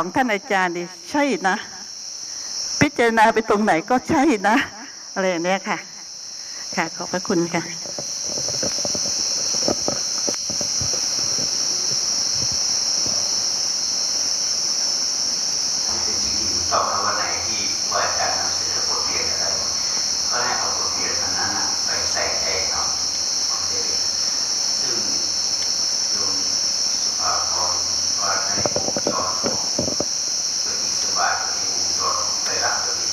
ของท่านอาจารย์นี่ใช่นะ พิจารณาไปตรงไหนก็ใช่นะ อะไรเนี้ยค่ะ ค่ะ ขอบพระคุณค่ะ เป็นสิ่งที่ถูกต้องแล้ววันไหนที่ว่าอาจารย์นำเสนอบทเรียนอะไรก็ให้เอาบทเรียนอันนั้นน่ะไปใส่ใจเอาเอาได้เลยซึ่งโยมสุภาพรว่าในวงจรของปฏิสบายก็มีวงจรของไตรลักษณ์ก็มี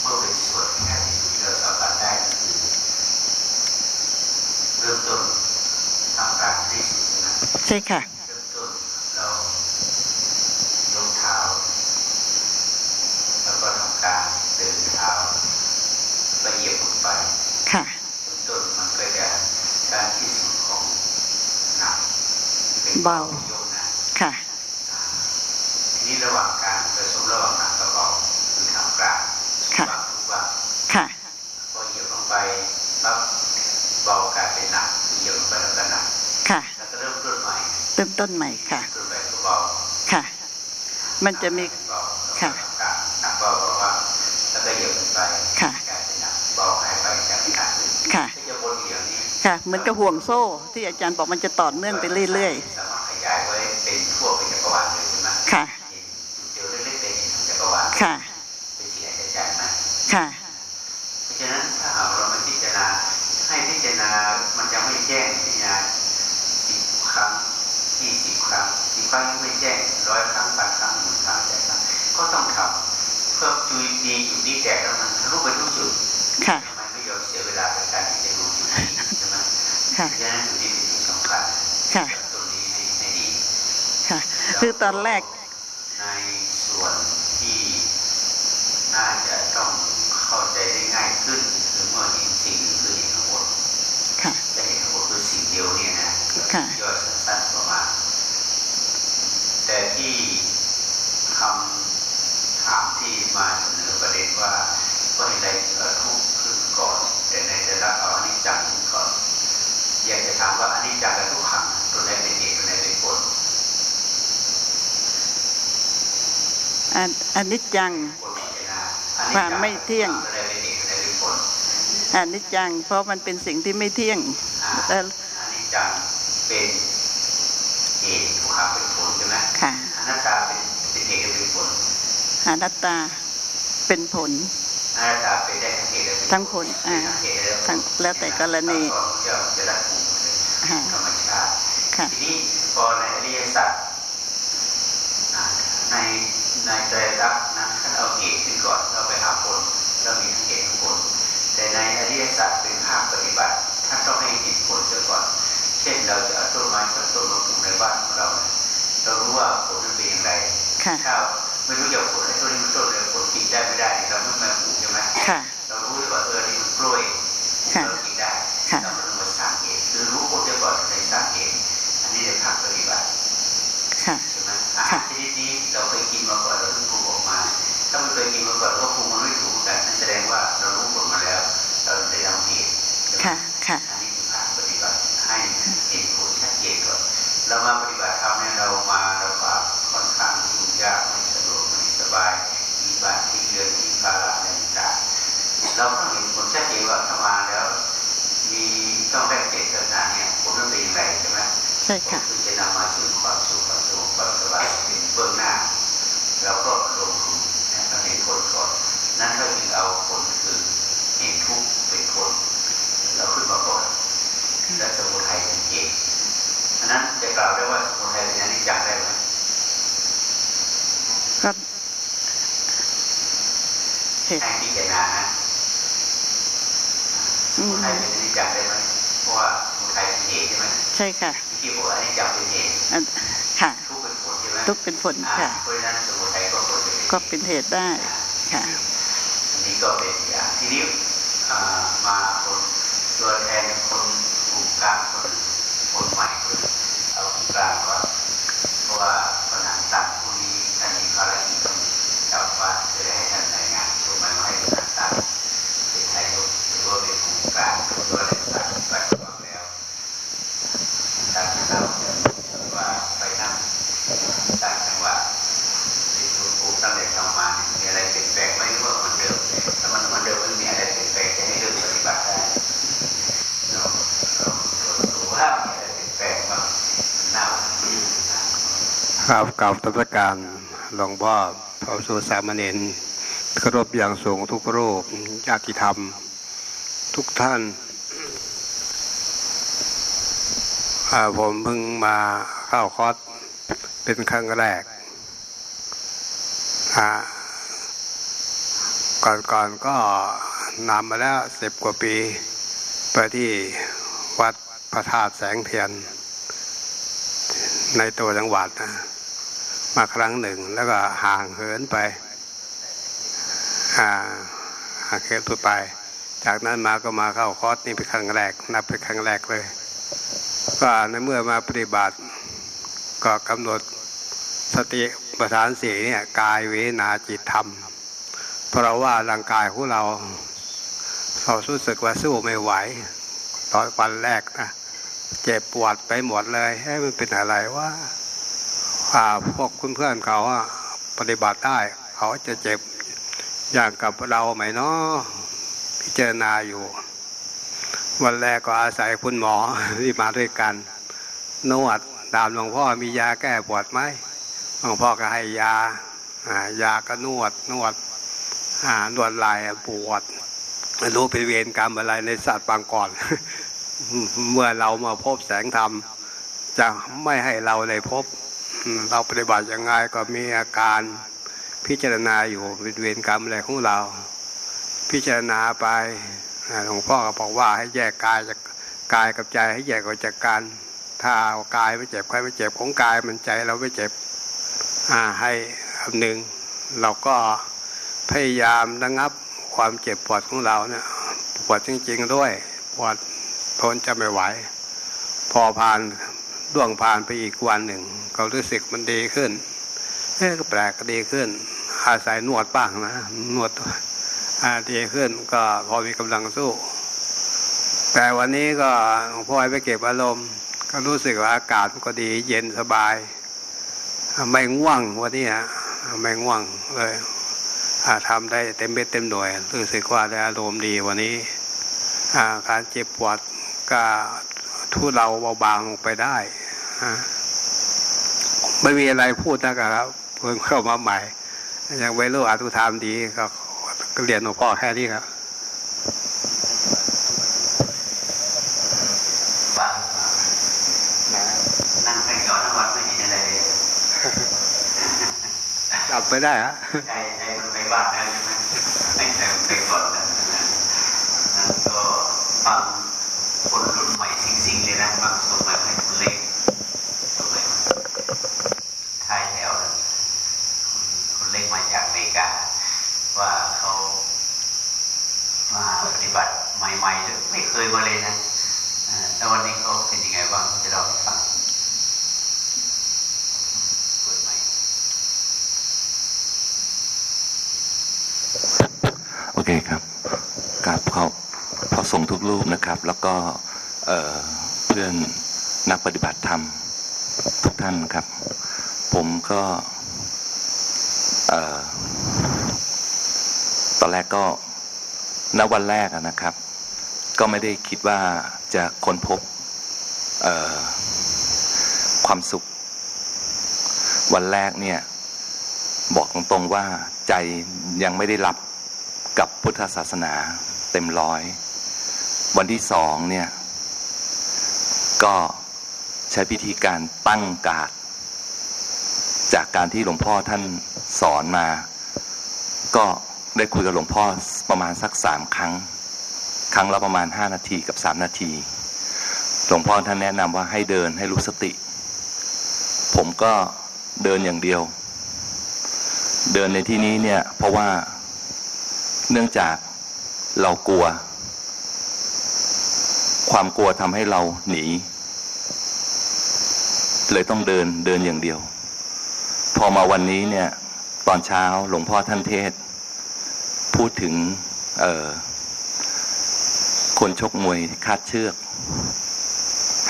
เมื่อเป็นส่วนแค่ที่สุดที่เราสัมผัสได้ก็คือเริ่มต้นทำการที่สุดใช่ไหม ใช่ค่ะ เริ่มต้นเรายกเท้า แล้วก็ทำการเดินเท้าละเอียด ลงไปค่ะเริ่มต้นมันก็จะการที่สุดของหนักเป็นเบา โยกนะ ค่ะ อ่าทีนี้ระหว่างการผสมระหว่างหนักกับเบาคือทำกลาง ค่ะ วางทุกว่าง ค่ะ พอเหยียบลงไปปั๊บเบากลายเป็นหนักเหยียบลงไปแล้วก็หนัก ค่ะ แล้วก็เริ่มต้นใหม่ เริ่ม ต้นใหม่ค่ะค่ะ มันจะมีค่ะค่ะหนักเบาเบาว่าแล้วก็เหยียบลงไปค่ะกลายเป็นหนักเบาหายไปกลายเป็นหนักขึ้นค่ะก็จะวนอยู่อย่างนี้ค่ะ เหมือนกับห่วงโซ่ ที่อาจารย์บอกมันจะต่อเนื่องไปเรื่อยสามารถขยายไว้เป็นทั่วเป็นจักรวาลเลยใช่ไหมๆค่ะเดเดียวเล็กๆแต่เห็นจักรวาลค่ะเป็นสิ่งอัศจรรย์นะค่ะเพราะฉะนั้นถ้าเราไม่พิจารณาให้พิจารณามันจะไม่แจ้งพิจารณาสิบครั้ง ยี่สิบครั้งสิบครั้งยังไม่แจ้งร้อยครั้งพันครั้งหมื่นครั้งแสนครั้งก็ต้องทำเพื่อจุยดีจุดนี้แตกแล้วมันทะลุไปทุกจุดค่ะทำไมไม่ยอมเสียเวลาในการที่จะดูจุดนี้ใช่ไหมค่ะเพราะฉะนั้นจุดนี้เป็นสิ่งสำคัญค่ะตรงนี้ให้ให้ดีค่ะ คือตอนแรกในส่วนที่น่าจะต้องเข้าใจได้ง่ายขึ้นคือเมื่อเห็นสิ่งหนึ่งคือเห็น ดียวเนี่ยนะค่ะย่อยสั้นๆประมาณแต่ที่คำถามที่มาเสนอประเด็นว่าก็เห็นอะไรเกิดทุกข์ขึ้นก่อน แต่ในแต่ละเอาอนิจจังขึ้นก่อนอยากจะถามว่าอนิจจังกับทุกขังตัวไหนเป็นเหตุตัวไหนเป็นผลอันอันนิจจังผลพิจารณาอนิจควาจัมไม่เที่ยงตัวไหนเป็นเหตุตัวไหนเป็นผลอันนิจจังเพราะมันเป็นสิ่งที่ไม่เที่ยงอ่าแล้วอนิ จจังเป็นเหตุทุกขังเป็นผลใช่ไหมค่ะอนัตตาเป็นเป็นเหตุและเป็นผลอนัตตาเป็นผลอนัตตาเป็นได้ทั้งเหตุและเป็นทั้งผลอ่าเป็นทั้งเหตุและทั้งแล้วแต่กรณีตอนของเจ้าจะได้ถูกเลยค่ะธรรมชาติค่ะทีนี้พอในอริยสัจอ่าในในใจรักษณ์นั้นท่านเอาเหตุขึ้นก่อนเราไปหาผลเรามีทั้งเหตุทั้งผลแต่ในอริยสัจเป็นภาคปฏิบัติท่านต้องให้เหตุผลเสียก่อนเช่นเราจะเอาต้นไม้สักต้นมาปลูกในบ้านของเราเนี่ยเรารู้ว่าผลมันเป็นอย่างไรค่ะถ้าไม่รู้จักผลไอ้ต้นนี้มันต้นเลยผลกินได้ไม่ได้เนี่ยเราไม่มาปลูกใช่ไหมค่ะเรารู้ว่าเออนี่มันกล้วยค่ะเรากินได้ค่ะเราต้องมาสร้างเหตุคือรู้ผลเสียก่อนในสร้างเหตุอันนี้ในภาคปฏิบัติค่ะใช่ไหมอาหารชนิดนี้เราเคยกินมาก่อนเราเพิ่งปรุงออกมา ถ้าไม่เคยกินมาก่อนเราก็ปรุงมันไม่ถูกเหมือนกันนั่นแสดงว่าเรารู้ผลมาแล้ว เราได้ทำเหตุใช่ไหมค่ะ ให้เห็นผลชัดเจนก่อนเรามาปฏิบัติธรรมเนี่ยเรามาเราก็ค่อนข้างยุ่งยากไม่สะดวกไม่สบายมีบ้านที่เรือนมีภาระอะไรต่างๆเราต้องเห็นผลชัดเจนว่าถ้ามาแล้ว มีต้องแลกเปลี่ยนสถานเนี่ยผลมันเป็นอย่างไรใช่ไหมใช่ค่ะคือจะนำมาสู่ความสุขความสงบความสบายเป็นเบื้องหน้าเราก็ลงทุนให้เขาเห็นผลก่อนนั้นเราจึงเอาผลคือเห็นทุกข์เป็นผลเราขึ้นมาก่อน และสมุทัยเป็นเหตุอันนั้นจะกล่าวได้ว่าสมุทัยเป็นอนิจจังได้ไหมก็เหตุให้พิจารณานะสอืมุมทัยเป็นอนิจจังได้ไหมเพราะว่าสมุทัยเป็นเหตุใช่ไหมใช่ค่ะที่บอกว่าอนิจจังเป็นเหตุอันค่ะทุกข์เป็นผลใช่ไหมทุกข์เป็นผลอ่าค่ะเพราะฉะนั้นสมุทัยก็ควรจะเป็นก็เป็นเหตุได้ค่ะอันนี้ก็เป็นอย่างทีนี้อ่ามาคนตัวแทนคน กลางคนคนใหม่คนเอากลุ่มกลางก่อนเพราะว่าผนังตัดพรุ่งนี้ท่านมีภารกิจต้องกลับบ้าจะได้ให้ท่านรายงานส่งมาให้ผนังตัดเป็นไทยหรือว่าเป็นกลุ่มกลางหรือว่าอะไรต่างไปฟังแล้วตามที่เราว่าไปนั่งตั้งจังหวะที่คุณครูตั้งแต่ทำมามีอะไรเปลี่ยนแปลงไหมหรือว่ามือนเดิมถ้ามันเหมือนเดิมไม่มีอะไรเปลี่ยนแปลงจะให้เริ่มปฏิบัติได้ามีอะไรเปลี่ยนแปลงบ้างน้าครับกับตัตการหลวงพ่อพระสุสามเณรเคารพอย่างสูงทุกรูปญาติธรรม ทุกท่านอ่าผมเพิ่งมาเข้าคอร์สเป็นครั้งแรกอ่าก่อนก็นำมาแล้วสิบกว่าปี ไปที่วัด ระธาตุแสงเทียน ในตัวจังหวัดนะมาครั้งหนึ่ง แล้วก็ห่างเหินไปอ่าห่างเหินไป จากนั้นมาก็มาเข้าคอร์สนี่เป็นครั้งแรก นับเป็นครั้งแรกเลย ก็ในเมื่อมาปฏิบัติ ก็กำหนดสติประธานสีเนี่ยกายเวนาจิตธรรม เพราะว่าร่างกายของเราเรารู้สึกว่าสู้ไม่ไหวตอนวันแรกนะ เจ็บปวดไปหมดเลยให้มันเป็นอะไรว่า่าพวกเพื่อนเขาอะปฏิบัติได้ เขาจะเจ็บอย่างกับเราไหมเนาะพิจารณาอยู่ วันแรกก็อาศัยคุณหมอที่มาด้วยกัน นวดตามหลวงพ่อมียาแก้ปวดไหมหลวงพ่อก็ให้ยาอ่ายาก็นวดนวดอ่านวดไหลปวดรู้เป็นเวรกรรมอะไรในศาสตว์บางก่อน เมื่อเรามาพบแสงธรรม จะไม่ให้เราได้พบ เราปฏิบัติยังไงก็มีอาการพิจารณาอยู่เป็นเวรกรรมอะไรของเรา พิจารณาไปหลวงพ่อก็บอกว่าให้แยกกายจากกายกับใจให้แยกออกจากกันถ้าเอากายไม่เจ็บใครไม่เจ็บของกายมันใจเราไม่เจ็บอ่าให้คำหนึ่งเราก็พยายามระงับความเจ็บปวดของเราเนี่ยปวดจริงๆด้วยปวด ทนจะไม่ไหว พอผ่านล่วงผ่านไปอีกวันหนึ่ง ก็รู้สึกมันดีขึ้นเอ๊ก็แปลกก็ดีขึ้น อาศัยนวดบ้างนะนวดอาดีขึ้นก็พอมีกำลังสู้ แต่วันนี้ก็หลวงพ่อไปเก็บอารมณ์ ก็รู้สึกว่าอากาศก็ดีเย็นสบาย ไม่ง่วงวันนี้ฮะไม่ง่วงเลยอาทำได้เต็มเม็ดเต็มหน่วย รู้สึกว่าได้อารมณ์ดีวันนี้อาการเจ็บปวด ก็ทุเราเบาบางลงไปได้อ่าไม่มีอะไรพูดนะครับเพิ่งเข้ามาใหม่ยังไม่รู้อาตุธรรมดีก็ก็เรียนหลวงพ่อแค่นี้ครับบ้างนั่งไปก่อนทั้งวันไม่เห็นอะไรเลยจับไปได้ฮะใจใจมันไปบ้านแล้วใช่ไหมไม่ใจมันไปก่อนแล้วนะแล้วก็ฟังคนรุ่นใหม่สิ่งๆเลยนะบางส่งมาให้คนเล็กส่งมาไทยแล้วนะคนคนเล็กมาจาก อเมริกา ว่าเขามาปฏิบัติใหม่ๆไม่เคยมาเลยนะแล้ววันนี้เขาเป็นยังไงบ้างจะเล่าให้ฟังเปิดใหมโอเคครับกราบขอบพระสงฆ์ทุกรูปนะครับ แล้วก็เเพื่อนนักปฏิบัติธรรมทุกท่านครับ ผมก็เอ่อ อนแรกก็ณวันแรกนะครับ ก็ไม่ได้คิดว่าจะค้นพบความสุข วันแรกเนี่ย บอกตรงๆว่าใจยังไม่ได้รับกับพุทธศาสนาเต็มร้อย วันที่สองเนี่ย ก็ใช้พิธีการตั้งการดจากการที่หลวงพ่อท่านสอนมา ก็ ได้คุยกับหลวงพ่อประมาณสักสามครั้ง ครั้งละประมาณห้านาทีกับสามนาที หลวงพ่อท่านแนะนำว่าให้เดินให้รู้สติ ผมก็เดินอย่างเดียว เดินในที่นี้เนี่ยเพราะว่าเนื่องจากเรากลัว ความกลัวทำให้เราหนี เลยต้องเดินเดินอย่างเดียว พอมาวันนี้เนี่ยตอนเช้าหลวงพ่อท่านเทศ พูดถึงคนชกมวยคาดเชือก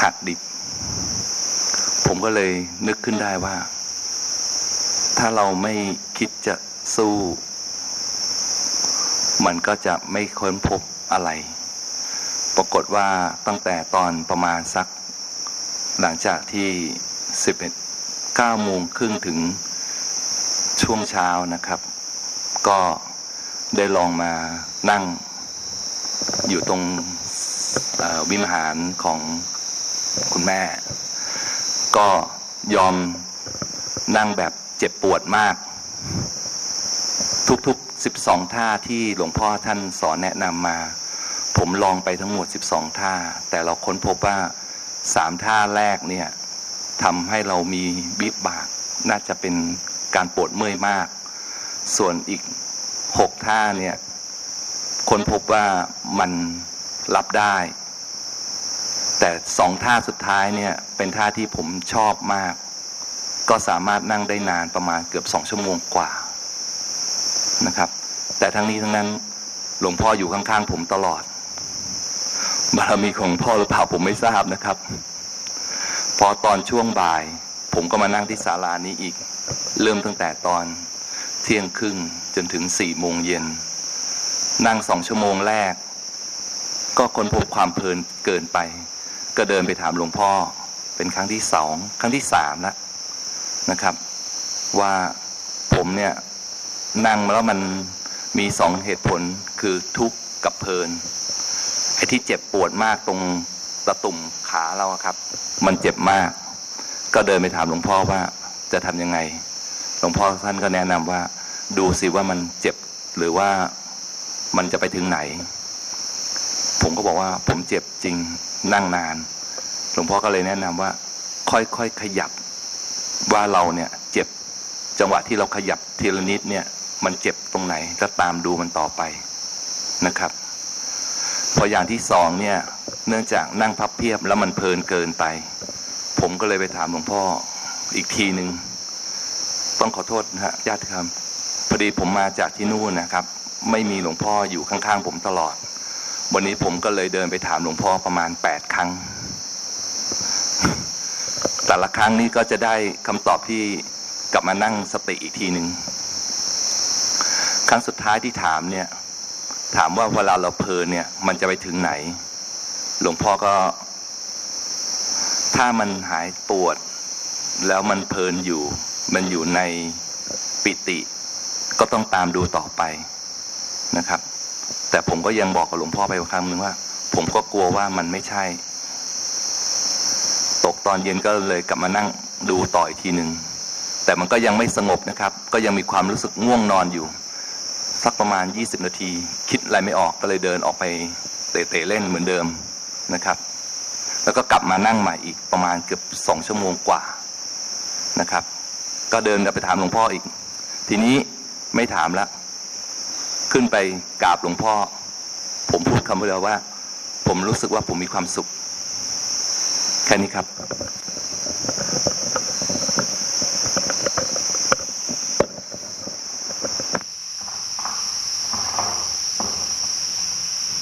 หักดิบ ผมก็เลยนึกขึ้นได้ว่า ถ้าเราไม่คิดจะสู้ มันก็จะไม่ค้นพบอะไร ปรากฏว่าตั้งแต่ตอนประมาณสัก หลังจากที่ 11 9โมงครึ่งถึงช่วงเช้านะครับ ก็ ได้ลองมานั่งอยู่ตรงวิมหารของคุณแม่ ก็ยอมนั่งแบบเจ็บปวดมาก ทุกๆ12ท่าที่หลวงพ่อท่านสอนแนะนำมา ผมลองไปทั้งหมด12ท่า แต่เราค้นพบว่า3ท่าแรกเนี่ยทำให้เรามีวิบาก น่าจะเป็นการปวดเมื่อยมาก ส่วนอีก 6ท่าเนี่ยคนพบว่ามันรับได้ แต่สองท่าสุดท้ายเนี่ยเป็นท่าที่ผมชอบมาก ก็สามารถนั่งได้นานประมาณเกือบสองชั่วโมงกว่านะครับ แต่ทั้งนี้ทั้งนั้นหลวงพ่ออยู่ข้างๆผมตลอด บารมีของพ่อหรือเปล่าผมไม่ทราบนะครับ พอตอนช่วงบ่าย ผมก็มานั่งที่ศาลานี้อีก เริ่มตั้งแต่ตอน เที่ยงครึ่งจนถึงสี่โมงเย็น นั่งสองชั่วโมงแรก ก็ค้นพบความเพลินเกินไป ก็เดินไปถามหลวงพ่อ เป็นครั้งที่สองครั้งที่สามแล้วนะครับ ว่าผมเนี่ยนั่งแล้วมันมีสองเหตุผลคือทุกข์กับเพลินไอ้ที่เจ็บปวดมากตรงตะตุ่มขาเราครับ มันเจ็บมาก ก็เดินไปถามหลวงพ่อว่าจะทำยังไง หลวงพ่อท่านก็แนะนำว่า ดูสิว่ามันเจ็บหรือว่ามันจะไปถึงไหน ผมก็บอกว่า ผมเจ็บจริงนั่งนาน หลวงพ่อก็เลยแนะนำว่า ค่อยๆขยับ ว่าเราเนี่ย เจ็บจังหวะที่เราขยับทีละนิดเนี่ย มันเจ็บตรงไหนก็ตามดูมันต่อไปนะครับ พออย่างที่สองเนี่ย เนื่องจากนั่งพับเพียบแล้วมันเพลินเกินไป ผมก็เลยไปถามหลวงพ่ออีกทีหนึ่งต้องขอโทษนะฮะญาติครับ พอดีผมมาจากที่นู่นนะครับ ไม่มีหลวงพ่ออยู่ข้างๆผมตลอด วันนี้ผมก็เลยเดินไปถามหลวงพ่อประมาณแปดครั้ง แต่ละครั้งนี้ก็จะได้คำตอบที่กลับมานั่งสติอีกทีหนึ่งครั้งสุดท้ายที่ถามเนี่ย ถามว่าเวลาเราเพลินเนี่ย มันจะไปถึงไหน หลวงพ่อก็ ถ้ามันหายปวด แล้วมันเพลินอยู่ มันอยู่ในปิติ ก็ต้องตามดูต่อไปนะครับ แต่ผมก็ยังบอกกับหลวงพ่อไปครั้งหนึ่งว่า ผมก็กลัวว่ามันไม่ใช่ ตกตอนเย็นก็เลยกลับมานั่งดูต่ออีกทีหนึ่งแต่มันก็ยังไม่สงบนะครับ ก็ยังมีความรู้สึกง่วงนอนอยู่ สักประมาณ 20 นาที คิดอะไรไม่ออกก็เลยเดินออกไปเตะๆเล่นเหมือนเดิมนะครับ แล้วก็กลับมานั่งใหม่อีกประมาณเกือบสองชั่วโมงกว่านะครับ ก็เดินกลับไปถามหลวงพ่ออีก ทีนี้ ไม่ถามละขึ้นไปกราบหลวงพ่อ ผมพูดคำเดียวว่า ผมรู้สึกว่าผมมีความสุข แค่นี้ครับ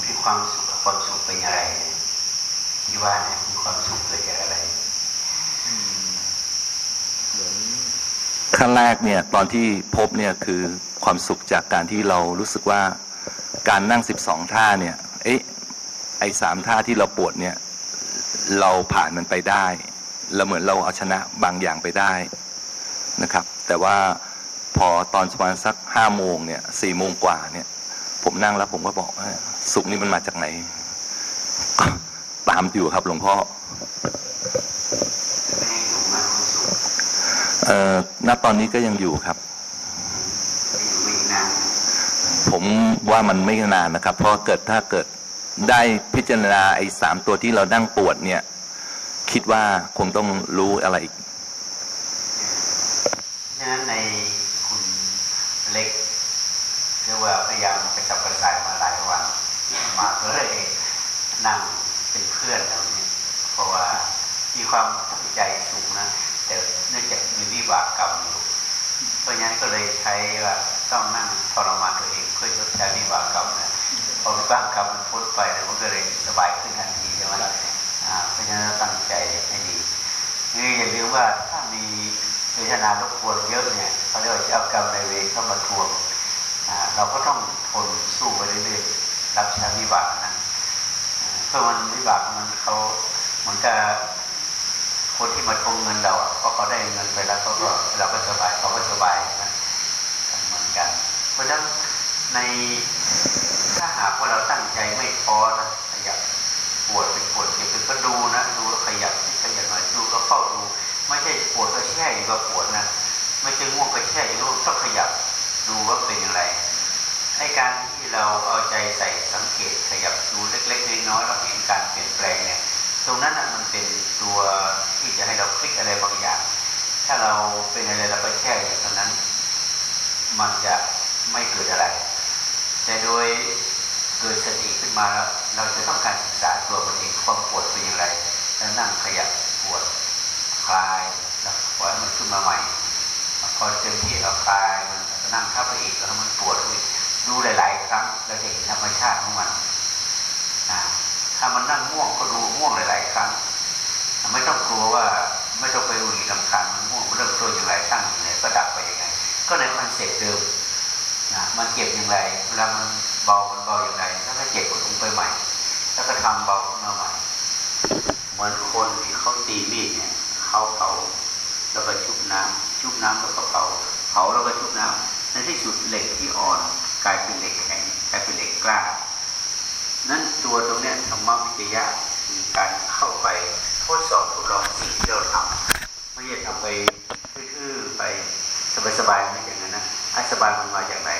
มีความสุขกับความสุขเป็นอะไรที่ว่าเนี่ยมีความสุขเกิดจากอะไร ขั้นแรกเนี่ยตอนที่พบเนี่ยคือความสุขจากการที่เรารู้สึกว่าการนั่งสิบสองท่าเนี่ยเอ๊ะไอ้สามท่าที่เราปวดเนี่ยเราผ่านมันไปได้เราเหมือนเราเอาชนะบางอย่างไปได้นะครับ แต่ว่าพอตอนประมาณสักห้าโมงเนี่ยสี่โมงกว่าเนี่ย ผมนั่งแล้วผมก็บอกสุขนี่มันมาจากไหน ตามอยู่ครับหลวงพ่อ ไม่ให้อยู่มากความสุข เอ่อณตอนนี้ก็ยังอยู่ครับไม่อยู่ไม่นานผมว่ามันไม่นานนะครับ เพราะเกิดถ้าเกิดได้พิจารณาไอ้สามตัวที่เรานั่งปวดเนี่ย คิดว่าคงต้องรู้อะไรอีกฉะนั้นในคุณเล็กเรียกว่าพยายามไปจับกระสายมาหลายวัน มาก็เลยนั่งเป็นเพื่อนเราเนี่ยเพราะว่ามีความตั้งใจสูงนะ แต่เนื่องจากมีวิบากกรรมอยู่ เพราะฉะนั้นก็เลยใช้ว่าต้องนั่งทรมานตัวเองเพื่อชดใช้วิบากกรรมนะพอวิบากกรรมมันพ้นไปแล้วมันก็เลยสบายขึ้นทันทีใช่ไหมเพราะฉะนั้นตั้งใจให้ดีนี่อย่าลืมว่าถ้ามีเวทนารบกวนเยอะเนี่ยเขาเรียกว่าเจ้ากรรมในายเวรเข้ามาทวงอ่าเราก็ต้องทนสู้ไปเรื่อยๆรับใช้วิบากนั้นเพราะมันวิบากมันเขาเหมือนกับ คนที่มาทวงเงินเราอะเพราะเขาได้เงินไปแล้วเขาก็เราก็สบายเขาก็สบายนะเหมือนกัน เพราะฉะนั้นในถ้าหากว่าเราตั้งใจไม่ท้อนะขยับปวดเป็นปวดเจ็บเป็นก็ดูนะดูแล้วขยับขยับหน่อยดูก็เฝ้าดู ไม่ใช่ปวดก็แช่อยู่กับปวดนะไม่ใช่ง่วงก็แช่อยู่ง่วงต้องขยับดูว่าเป็นอย่างไรไอ้การที่เราเอาใจใส่สังเกตขยับดูเล็ก ๆ น้อยๆเราเห็นการเปลี่ยนแปลงเนี่ย ตรงนั้นน่ะมันเป็นตัวที่จะให้เราคลิกอะไรบางอย่าง ถ้าเราเป็นอะไรเราก็แช่อยู่ตรงนั้น มันจะไม่เกิดอะไร แต่โดยเกิดสติขึ้นมาแล้วเราจะต้องการศึกษาตัวมันเองความปวดเป็นอย่างไรแล้วนั่งขยับปวดคลายแล้วปล่อยให้มันขึ้นมาใหม่พอเต็มที่เราคลายมันนั่งทับไปอีกแล้วมันปวดอีกดูหลาย ๆ ครั้งเราจะเห็นธรรมชาติของมันนะ ถ้ามันนั่งง่วงก็ดูง่วงหลาย ๆ ครั้ง ไม่ต้องกลัวว่าไม่ต้องไปหวีรำคาญมันง่วงเริ่มต้นอย่างไรตั้งอย่างไรก็ดับไปยังไงก็ใน concept เดิมนะมันเจ็บอย่างไรเวลามันเบามันเบาอย่างไรแล้วก็เจ็บก็ลงไปใหม่ แล้วก็ทำเบาขึ้นมาใหม่เหมือนคนที่เขาตีมีดเนี่ยเขาเผาแล้วก็ชุบน้ำชุบน้ำแล้วก็เผาเผาแล้วก็ชุบน้ำในที่สุดเหล็กที่อ่อนกลายเป็นเหล็กแข็งกลายเป็นเหล็กกล้า นั้นตัวตรงนี้ธรรมวิทยาคือการเข้าไปทดสอบทดลองสิ่งที่เราทำไม่ใช่ทำไปทื่อๆไปสบายๆไม่อย่างนั้นนะอ้สบายมันมาจากไหน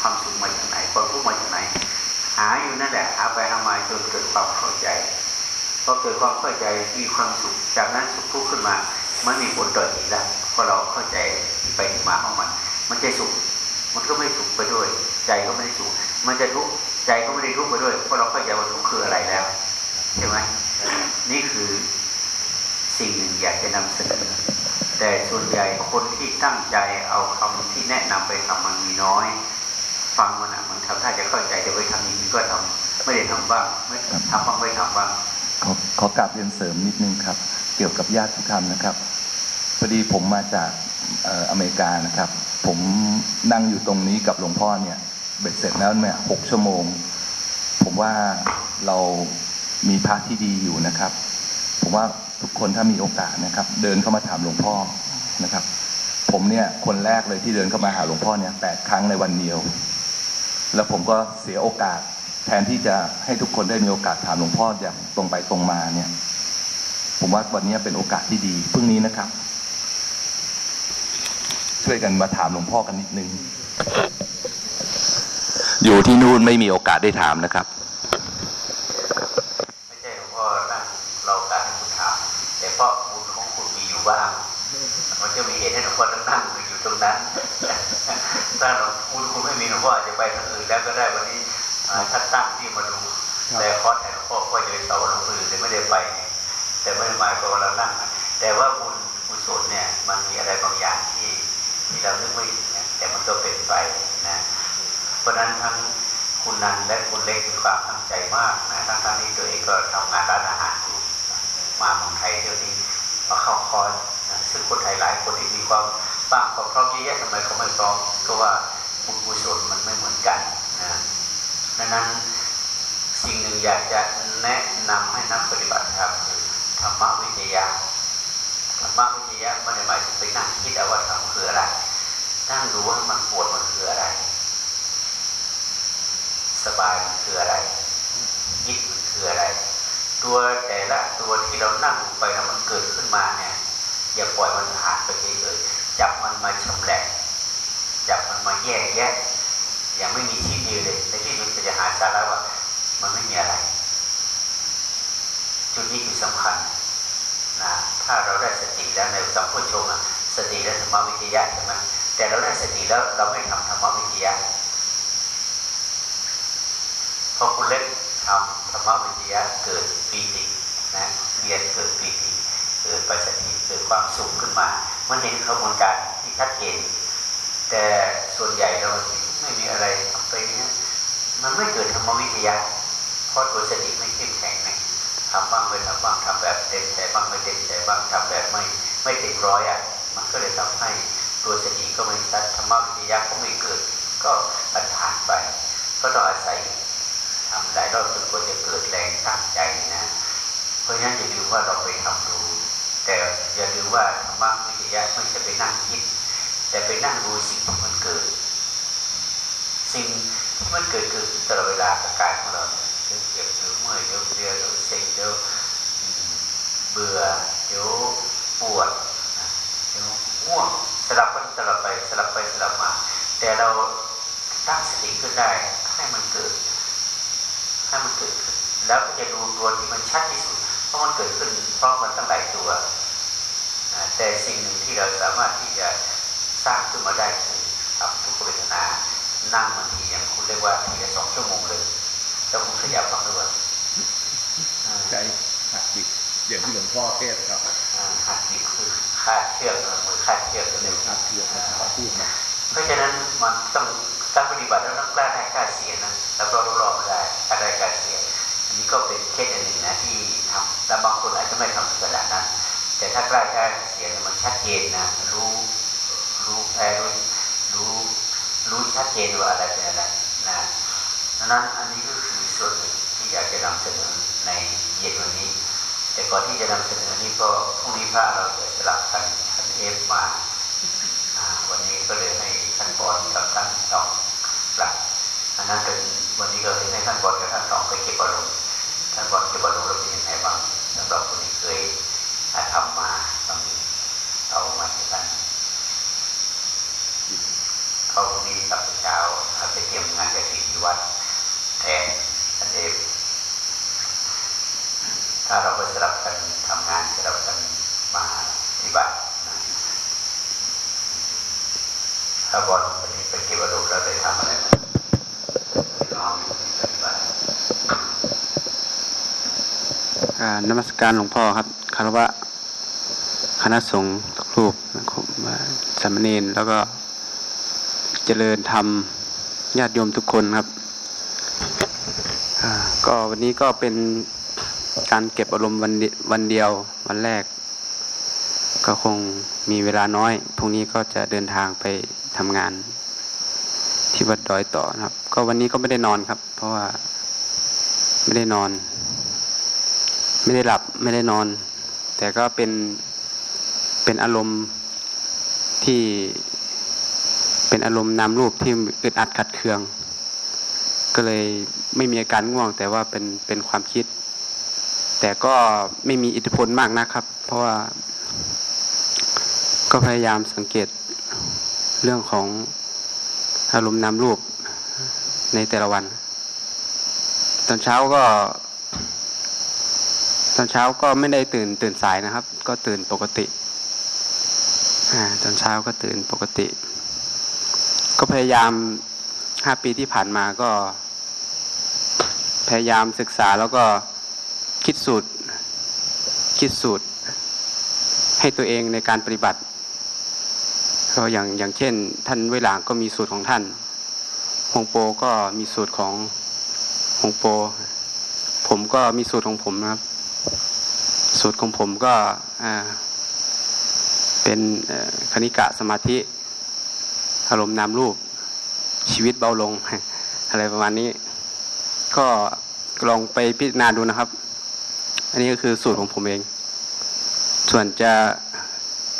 ความสุขมาจากไหนความทุกข์มาจากไหน หาอยู่นั่นแหละหาไปหามาจนเกิดความเข้าใจพอเกิดความเข้าใจมีความสุข จากนั้นสุขทุกข์ขึ้นมามันมีผลต่อจิตแล้วพอเราเข้าใจไปมาของมัน มันจะสุข มันก็ไม่สุขไปด้วย ใจก็ไม่ได้สุข มันจะทุกข์ ใจก็ไม่ได้ทุกข์ไปด้วยเพราะเราเข้าใจว่าทุกข์คืออะไรแล้วใช่ไหมนี่คือสิ่งหนึ่งอยากจะนำเสนอแต่ส่วนใหญ่คนที่ตั้งใจเอาคำที่แนะนำไปทำมันมีน้อย ฟังมันอะมันทำท่าจะเข้าใจแต่ไปทำจริงก็ทำไม่ได้ทำบ้างไม่ทำบ้างไม่ทำบ้างขอขอกลับเรียนเสริมนิดนึงครับ เกี่ยวกับญาติธรรมนะครับพอดีผมมาจากเอออเมริกานะครับ ผมนั่งอยู่ตรงนี้กับหลวงพ่อเนี่ย เบ็ดเสร็จแล้วเนี่ยหกชั่วโมง ผมว่าเรามีพระที่ดีอยู่นะครับ ผมว่าทุกคนถ้ามีโอกาสนะครับ เดินเข้ามาถามหลวงพ่อนะครับ ผมเนี่ยคนแรกเลยที่เดินเข้ามาหาหลวงพ่อเนี่ยแปดครั้งในวันเดียว แล้วผมก็เสียโอกาสแทนที่จะให้ทุกคนได้มีโอกาสถามหลวงพ่ออย่างตรงไปตรงมาเนี่ย ผมว่าวันนี้เป็นโอกาสที่ดีพรุ่งนี้นะครับ ช่วยกันมาถามหลวงพ่อกันนิดนึง อยู่ที่นู่นไม่มีโอกาสได้ถามนะครับไม่ใช่หลวงพ่อนั่งเราการให้คุณถามแต่เพราะบุญของคุณมีอยู่บ้างมันจะมีเหตุให้หลวงพ่อต้องนั่งอยู่ตรงนั้นถ้าหลวงคุณคุณไม่มีหลวงพ่ออาจจะไปทางอื่นแล้วก็ได้วันนี้อ่าท่านตั้งที่มาดูแต่คอร์สแห่งหลวงพ่อก็เลยเสาหลวงพ่อเลยไม่ได้ไปไงแต่ไม่ได้หมายความว่าเรานั่งแต่ว่าบุญกุศลเนี่ยมันมีอะไรบางอย่างที่ที่เรานึกไม่ถึงเนี่ยแต่มันก็เป็นไปนะ เพราะนั้นทั้งคุณนันและคุณเล็กมีความตั้งใจมากนะทั้งทั้งที่ตัวเองก็ทำงานร้านอาหารอยู่มาเมืองไทยเที่ยวนี้มาเข้าคอร์สนะซึ่งคนไทยหลายคนที่มีความบ้างความพร้อมเยอะแยะทำไมเขาไม่พร้อมก็ว่าบุญกุศลมันไม่เหมือนกันนะดังนั้นสิ่งหนึ่งอยากจะแนะนำให้นักปฏิบัติธรรมคือธรรมวิทยาธรรมวิทยาไม่ได้หมายถึงไปนั่งคิดเอาว่าธรรมคืออะไรนั่งดูว่ามันปวดมันคืออะไร สบายมันคืออะไรยิดมันคืออะไร ตัวแต่ละตัวที่เรานั่งลงไปแล้วมันเกิดขึ้นมาเนี่ยอย่าปล่อยมันผ่านไปเฉยๆจับมันมาชำแหละจับมันมาแยกแยะอย่างไม่มีที่ดีเลยในที่สุดจะหาสาระว่า มันไม่มีอะไร จุดนี้คือสำคัญนะถ้าเราได้สติแล้วในสัมพชฌงค์อะสติและธรรมวิทยาใช่ไหมแต่เราได้สติแล้วเราไม่ทำธรรมวิทยา พอคุณเล็กทำธรรมวิทยาเกิดปีตินะเรียนเกิดปีติเกิดปัจจัยเกิดความสุขขึ้นมา มันเห็นกระบวนการที่ชัดเจนแต่ส่วนใหญ่เราไม่มีอะไรทำไปเนี้ยมันไม่เกิดธรรมวิทยาเพราะตัวสติไม่เข้มแข็งไงทำบ้างไม่ทำบ้างทำแบบเต็มใจบ้างไม่เต็มใจบ้างทำแบบไม่ไม่เต็มร้อยอะมันก็เลยทำให้ตัวสติก็ไม่ชัดธรรมวิทยาก็ไม่เกิด ก็ปัญหาร อบจนกว่าจะเกิดแรงตั้งใจนะ เพราะฉะนั้นอย่าลืมว่าเราไปทำดู แต่อย่าลืมว่าธรรมะวิทยาไม่ใช่ไปนั่งคิด แต่ไปนั่งดูสิ่งที่มันเกิด สิ่งที่มันเกิดคือตลอดเวลากับกายของเราเดี๋ยวเจ็บเดี๋ยวเมื่อยเดี๋ยวเพลียเดี๋ยวเซ็งเดี๋ยวเบื่อเดี๋ยวปวดเดี๋ยวง่วงสลับกันสลับไปสลับไปสลับมา แต่เราตั้งสติขึ้นได้ให้มันเกิด ให้มันเกิดขึ้นแล้วก็จะดูตัวที่มันชัดที่สุด เพราะมันเกิดขึ้นเพราะมันตั้งหลายตัวอ่าแต่สิ่งหนึ่งที่เราสามารถที่จะสร้างขึ้นมาได้คือทำทุกขเวทนา นั่งบางทีอย่างคุณเรียกว่าทีละสองชั่วโมงเลย แล้วคุณขยับบ้างหรือเปล่าอ่าใจหักดิบอย่างที่หลวงพ่อเทศน์ครับอ่าหักนี่คือคาดเชือกนะมือคาดเชือกตัวหในนึ่งภาพเทียบนะครับพูดมาเพราะฉะนั้นมันต้อง การปฏิบัติแล้วต้องกล้าได้กล้าเสียนะแล้วก็รู้รอไม่ได้กล้าได้กล้าเสีย อันนี้ก็เป็นเคสอันหนึ่งนะที่ทำแล้วบางคนอาจจะไม่ทำถึงขนาดนั้นแต่ถ้ากล้ากล้าเสียมันชัดเจนนะรู้รู้แพ้รู้รู้รู้ชัดเจนว่าอะไรเป็นอะไรนะดังนั้นอันนี้ก็คือส่วนหนึ่งที่อยากจะนำเสนอในเย็นวันนี้ แต่ก่อนที่จะนำเสนอนี้ก็พรุ่งนี้พระเราจะสลับกันท่านเอฟมาอ่าวันนี้ก็เลยให้ท่านบอลกับท่านตอง กลับอันนั้นเป็นวันนี้ก็เลยให้ท่านบอลกับท่านตองไปเก็บอารมณ์ท่านบอลเก็บอารมณ์แล้วเป็นยังไงบ้างสำหรับคนที่เคยทำมาตรงนี้เอามาให้ท่านเขาวันนี้ตอนเช้าเอาไปเตรียมงานจะถึงที่วัดแทนท่านเอฟถ้าเราไปสลับกันทำงานสลับกันมาปฏิบัตินะ ถ้าบอลวันนี้ไปเก็บอารมณ์แล้วไปทำอะไรมาน้องปฏิบัติอ่านมัสการหลวงพ่อครับคารวะคณะสงฆ์รูปนะครับว่าสามเณรแล้วก็เจริญธรรมญาติโยมทุกคนครับก็วันนี้ก็เป็นการเก็บอารมณ์วันวันเดียววันแรก ก็คงมีเวลาน้อย พรุ่งนี้ก็จะเดินทางไป ทำงาน ที่วัดดอยต่อนะครับ ก็วันนี้ก็ไม่ได้นอนครับ เพราะว่าไม่ได้นอน ไม่ได้หลับไม่ได้นอน แต่ก็เป็นเป็นอารมณ์ที่เป็นอารมณ์นามรูปที่อึดอัดขัดเคือง ก็เลยไม่มีอาการง่วง แต่ว่าเป็นเป็นความคิด แต่ก็ไม่มีอิทธิพลมากนะครับ เพราะว่าก็พยายามสังเกต เรื่องของอารมณ์นามรูปในแต่ละวัน ตอนเช้าก็ ตอนเช้าก็ไม่ได้ตื่นตื่นสายนะครับ ก็ตื่นปกติอตอนเช้าก็ตื่นปกติ ก็พยายามห้าปีที่ผ่านมาก็ พยายามศึกษาแล้วก็คิดสูตร คิดสูตร ให้ตัวเองในการปฏิบัติ ก็อย่างอย่างเช่น ท่านเวหลางก็มีสูตรของท่านฮงโปก็มีสูตรของฮงโป ผมก็มีสูตรของผมนะครับ สูตรของผมก็อ่าเป็นคณิกะสมาธิอารมณ์นามรูปชีวิตเบาลง อะไรประมาณนี้ ก็ลองไปพิจารณาดูนะครับ อันนี้ก็คือสูตรของผมเอง ส่วนจะ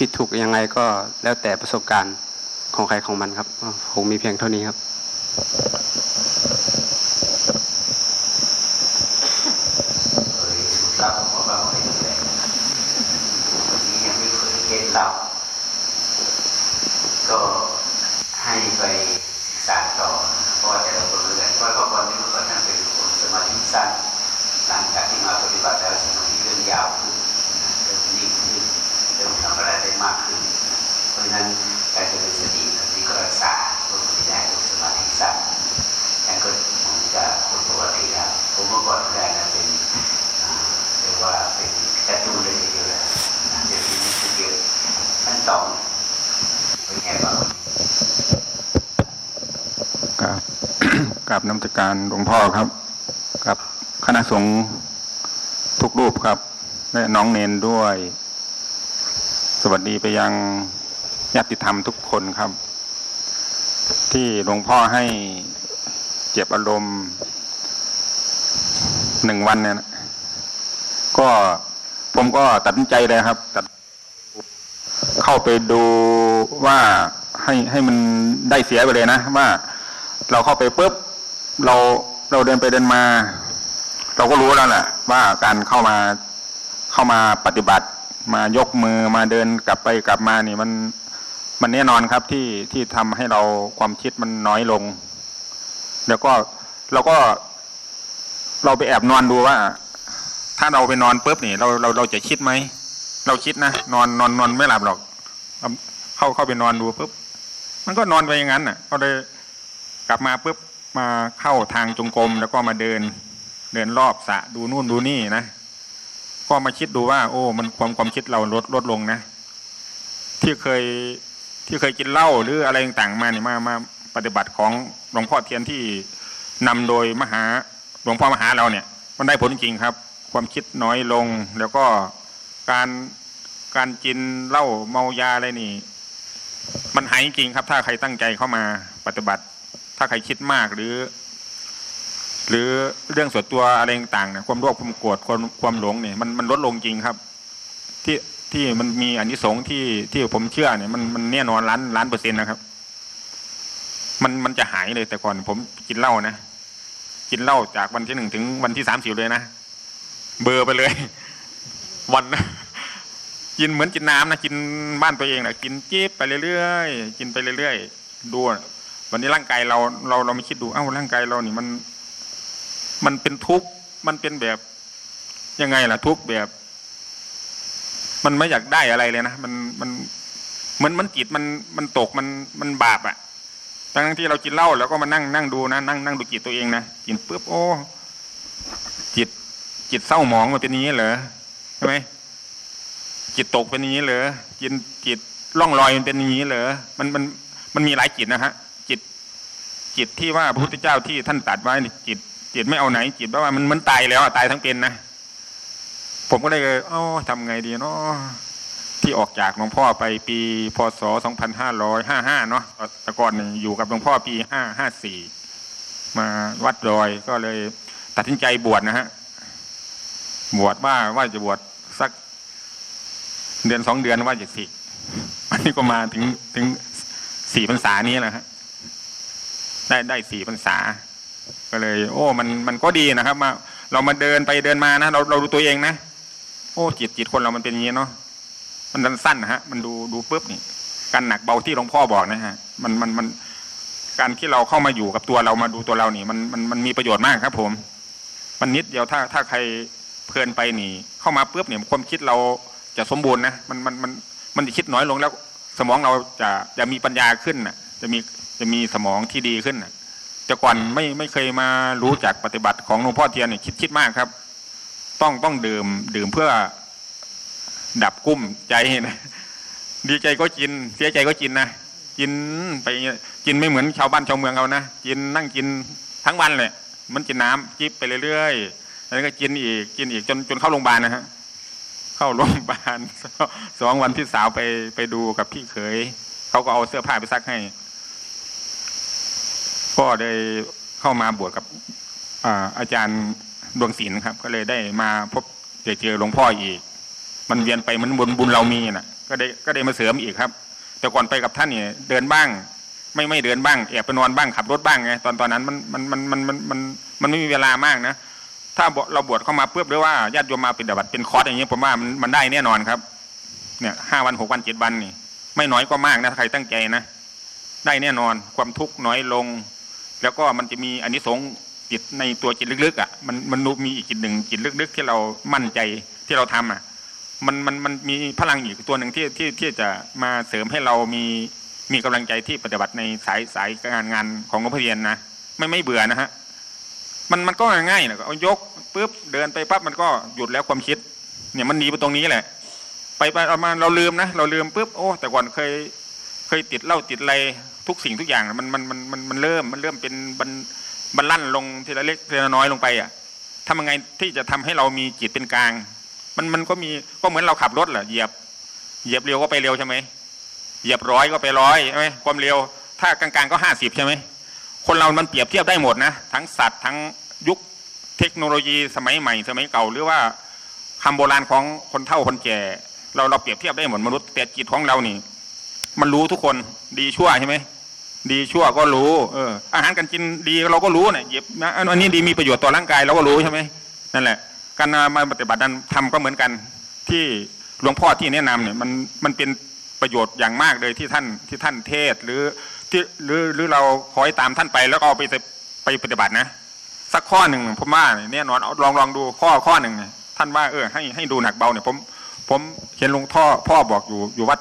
ผิดถูกยังไงก็แล้วแต่ประสบการณ์ของใครของมันครับผมมีเพียงเท่านี้ครับเผยสูตรลับของเราให้ดูเลยวันนี้ยังไม่เผยเล็ดลับก็ให้ไปศึกษาต่อเพราะว่าแต่เราก็รู้กันเพราะว่าก่อนนี้เมื่อก่อนท่านเป็นคนสมาธิสั้นหลังจากที่มาปฏิบัติแล้วสมาธิเริ่มยาวขึ้นนะเริ่มนิ่งขึ้นเริ่มทำอะ ได้มากขึ้น เพราะฉะนั้นการเจริญสติแบบนี้ก็รักษาตัวไม่ได้ตัวสมาธิสั้นแต่ก็เหมือนกับคนปกติครับผมเมื่อก่อนแรกนะเป็นเรียกว่าเป็นกระตุ้นเลยทีเดียวแหละเดี๋ยวนี้คือเยอะขั้นตอนเป็นไงบ้างกับกับน้ำตการหลวงพ่อครับกับคณะสงฆ์ทุกรูปครับและน้องเนนด้วย สวัสดีไปยังญาติธรรมทุกคนครับ ที่หลวงพ่อให้เจ็บอารมณ์หนึ่งวันเนี่ยนะก็ผมก็ตัดใจเลยครับ ตัดเข้าไปดูว่าให้ให้มันได้เสียไปเลยนะ ว่าเราเข้าไปปุ๊บเราเราเดินไปเดินมา เราก็รู้แล้วแหละว่าการเข้ามาเข้ามาปฏิบัติ มายกมือมาเดินกลับไปกลับมานี่มันมันแน่นอนครับที่ที่ทำให้เราความคิดมันน้อยลง แล้วก็เราก็ เราไปแอบนอนดูว่า ถ้าเราไปนอนปุ๊บนี่เราเราเราจะคิดไหมเราคิดนะนอนนอนนอนไม่หลับหรอก เข้าเข้าไปนอนดูปุ๊บมันก็นอนไปอย่างนั้นน่ะ ก็เลยกลับมาปุ๊บมาเข้าทางจงกรมแล้วก็มาเดิน เดินรอบสะดูนู่นดูนี่นะ ก็มาคิดดูว่า โอ้ มันความความคิดเราลดลดลงนะ ที่เคยที่เคยกินเหล้าหรืออะไรต่างๆมาเนี่ยมามาปฏิบัติของหลวงพ่อเทียนที่นำโดยมหาหลวงพ่อมหาเราเนี่ย มันได้ผลจริงครับ ความคิดน้อยลง แล้วก็การการกินเหล้าเมายาอะไรนี่ มันหายจริงครับ ถ้าใครตั้งใจเข้ามาปฏิบัติ ถ้าใครคิดมากหรือ หรือเรื่องส่วนตัวอะไรต่างเนี่ยความโลภความโกรธความความหลงเนี่ยมันมันลดลงจริงครับ ที่ที่มันมีอันนี้สงส์ที่ที่ผมเชื่อเนี่ยมันมันแน่นอนล้านล้านเปอร์เซ็นต์นะครับ มันมันจะหายเลยแต่ก่อนผมกินเหล้านะกินเหล้าจากวันที่หนึ่งถึงวันที่สามสิบเลยนะเบอร์ไปเลย วันนะกินเหมือนกินน้ำนะกินบ้านตัวเองนะกินจี๊บไปเรื่อยๆกินไปเรื่อยๆดูวันนี้ร่างกายเราเราเราไม่คิดดูเอ้าร่างกายเรานี่มัน มันเป็นทุกข์มันเป็นแบบยังไงล่ะ ทุกข์แบบ มันไม่อยากได้อะไรเลยนะมันมันเหมือนมันจิตมันมันตกมันมันบาปอะทั้งที่เรากินเหล้าแล้วก็มานั่งนั่งดูนะนั่งนั่งดูจิตตัวเองนะกินปุ๊บโอ้จิตจิตเศร้าหมองมันเป็นอย่างนี้เหรอใช่ไหมจิตตกเป็นอย่างนี้เหรอจิตจิตล่องลอยมันเป็นอย่างนี้เหรอมันมันมันมีหลายจิตนะฮะจิต จิตที่ว่าพระพุทธเจ้าที่ท่านตัดไว้จิต จิตไม่เอาไหน จิตแปลว่ามันมันตายแล้วอะตายทั้งเป็นนะผมก็เลยเอ้าทำไงดีเนาะที่ออกจากหลวงพ่อไปปีพศ2555เนาะแต่ก่อนอยู่กับหลวงพ่อปี554มาวัดรอยก็เลยตัดสินใจบวชนะฮะบวชว่าว่าจะบวชสักเดือนสองเดือนว่าจะสิอันนี้ก็มาถึงถึงสี่พรรษานี้แหละฮะได้ได้สี่พรรษา ก็เลย โอ้ มันมันก็ดีนะครับมาเรามาเดินไปเดินมานะเราเราดูตัวเองนะโอ้จิตจิตคนเรามันเป็นอย่างนี้เนาะมันดันสั้นนะฮะ มันดูดูปุ๊บนี่การหนักเบาที่หลวงพ่อบอกนะฮะ มันมันมันการที่เราเข้ามาอยู่กับตัวเรามาดูตัวเรานี่ มันมันมันมีประโยชน์มากครับ ผม มันนิดเดียวถ้าถ้าใครเพลินไปนี่ เข้ามาปุ๊บเนี่ยความคิดเราจะสมบูรณ์นะมันมันมันมันจะคิดน้อยลงแล้ว สมองเราจะจะมีปัญญาขึ้นน่ะจะมีจะมีสมองที่ดีขึ้นน่ะ แต่ก่อนไม่ไม่เคยมารู้จักปฏิบัติของหลวงพ่อเทียนเนี่ยคิดคิดมากครับ ต้องต้องดื่มดื่มเพื่อดับกุ้มใจนะดีใจก็กิน เสียใจก็กินนะกินไปกินไม่เหมือนชาวบ้านชาวเมืองเขานะกินนั่งกินทั้งวันเลยมันกินน้ำจิบไปเรื่อยๆแล้วก็กินอีกกินอีกจนจนเข้าโรงพยาบาลนะฮะเข้าโรงพยาบาลสองวันพี่สาวไปไปดูกับพี่เขยเขาก็เอาเสื้อผ้าไปซักให้ ก็ได้เข้ามาบวชกับอาอาจารย์ดวงศิลป์ครับ ก็เลยได้มาพบเจอหลวงพ่ออีก มันเวียนไปมันบุญบุญเรามีน่ะก็ได้ก็ได้มาเสริมอีกครับ แต่ก่อนไปกับท่านเนี่ยเดินบ้าง ไม่ไม่เดินบ้างแอบไปนอนบ้างขับรถบ้างไงตอนตอนนั้นมันมันมันมันมันมันมันไม่มีเวลามากนะถ้าเราบวชเข้ามาปุ๊บหรือว่าญาติโยมมาเป็นดบัตเป็นคอร์สอย่างเงี้ยผมว่ามันมันได้แน่นอนครับ เนี่ยห้าวันหกวันเจ็ดวันนี่ ไม่น้อยก็มากนะถ้าใครตั้งใจนะได้แน่นอนความทุกข์น้อยลง แล้วก็มันจะมีอันนี้สงส์จิตในตัวจิตลึกๆอะมันมันมีอีกจิตหนึ่งจิตลึกๆ ที่เรามั่นใจที่เราทำอะมันมันมันมีพลังอีกตัวหนึ่งที่ที่ที่จะมาเสริมให้เรามีมีกำลังใจที่ปฏิบัติในสายสายงานงานของหลวงพ่อเรียนนะไม่ไม่เบื่อนะฮะมันมันก็ง่ายๆนะเอายกปุ๊บเดินไปปั๊บมันก็หยุดแล้วความคิด เนี่ยมันหนีไปตรงนี้แหละ ไปไปเอามาเราลืมนะเราลืมปุ๊บโอ้แต่ก่อนเคย เคยติดเหล้าติดอะไร ทุกสิ่งทุกอย่างมันมันมันมันมันเริ่มมันเริ่มเป็นบันบันลั่นลงทีละเล็กทีละน้อยลงไปอะทำยังไงที่จะทำให้เรามีจิตเป็นกลาง มันมันก็มีก็เหมือนเราขับรถแหละเหยียบ เหยียบเร็วก็ไปเร็วใช่ไหมเหยียบร้อยก็ไปร้อยใช่ไหมความเร็ว ถ้ากลางๆก็ห้าสิบใช่ไหมคนเรามันเปรียบเทียบได้หมดนะทั้งสัตว์ทั้งยุคเทคโนโลยีสมัยใหม่สมัยเก่า หรือว่าคำโบราณของคนเฒ่าคนแก่ เราเราเปรียบเทียบได้หมือนมนุษย์แต่จิตของเรานี่ มันรู้ทุกคนดีชั่วใช่ไหม ดีชั่วก็รู้เอออาหารการกินดีเราก็รู้เนี่ยเย็บนะอันนี้ดีมีประโยชน์ต่อร่างกายเราก็รู้ใช่ไหมนั่นแหละ การมาปฏิบัตินั้นทำก็เหมือนกันที่หลวงพ่อที่แนะนำเนี่ยมันมันเป็นประโยชน์อย่างมากเลยที่ท่านที่ท่านเทศหรือที่หรือหรือเราคอยตามท่านไปแล้วก็เอาไปไปปฏิบัตินะ สักข้อหนึ่งผมว่าเนี่ยนอนลองลองดูข้อข้อหนึ่งท่านว่าเออให้ให้ดูหนักเบาเนี่ยผม ผมเห็นหลวงพ่อพ่อบอกอยู่อยู่วัด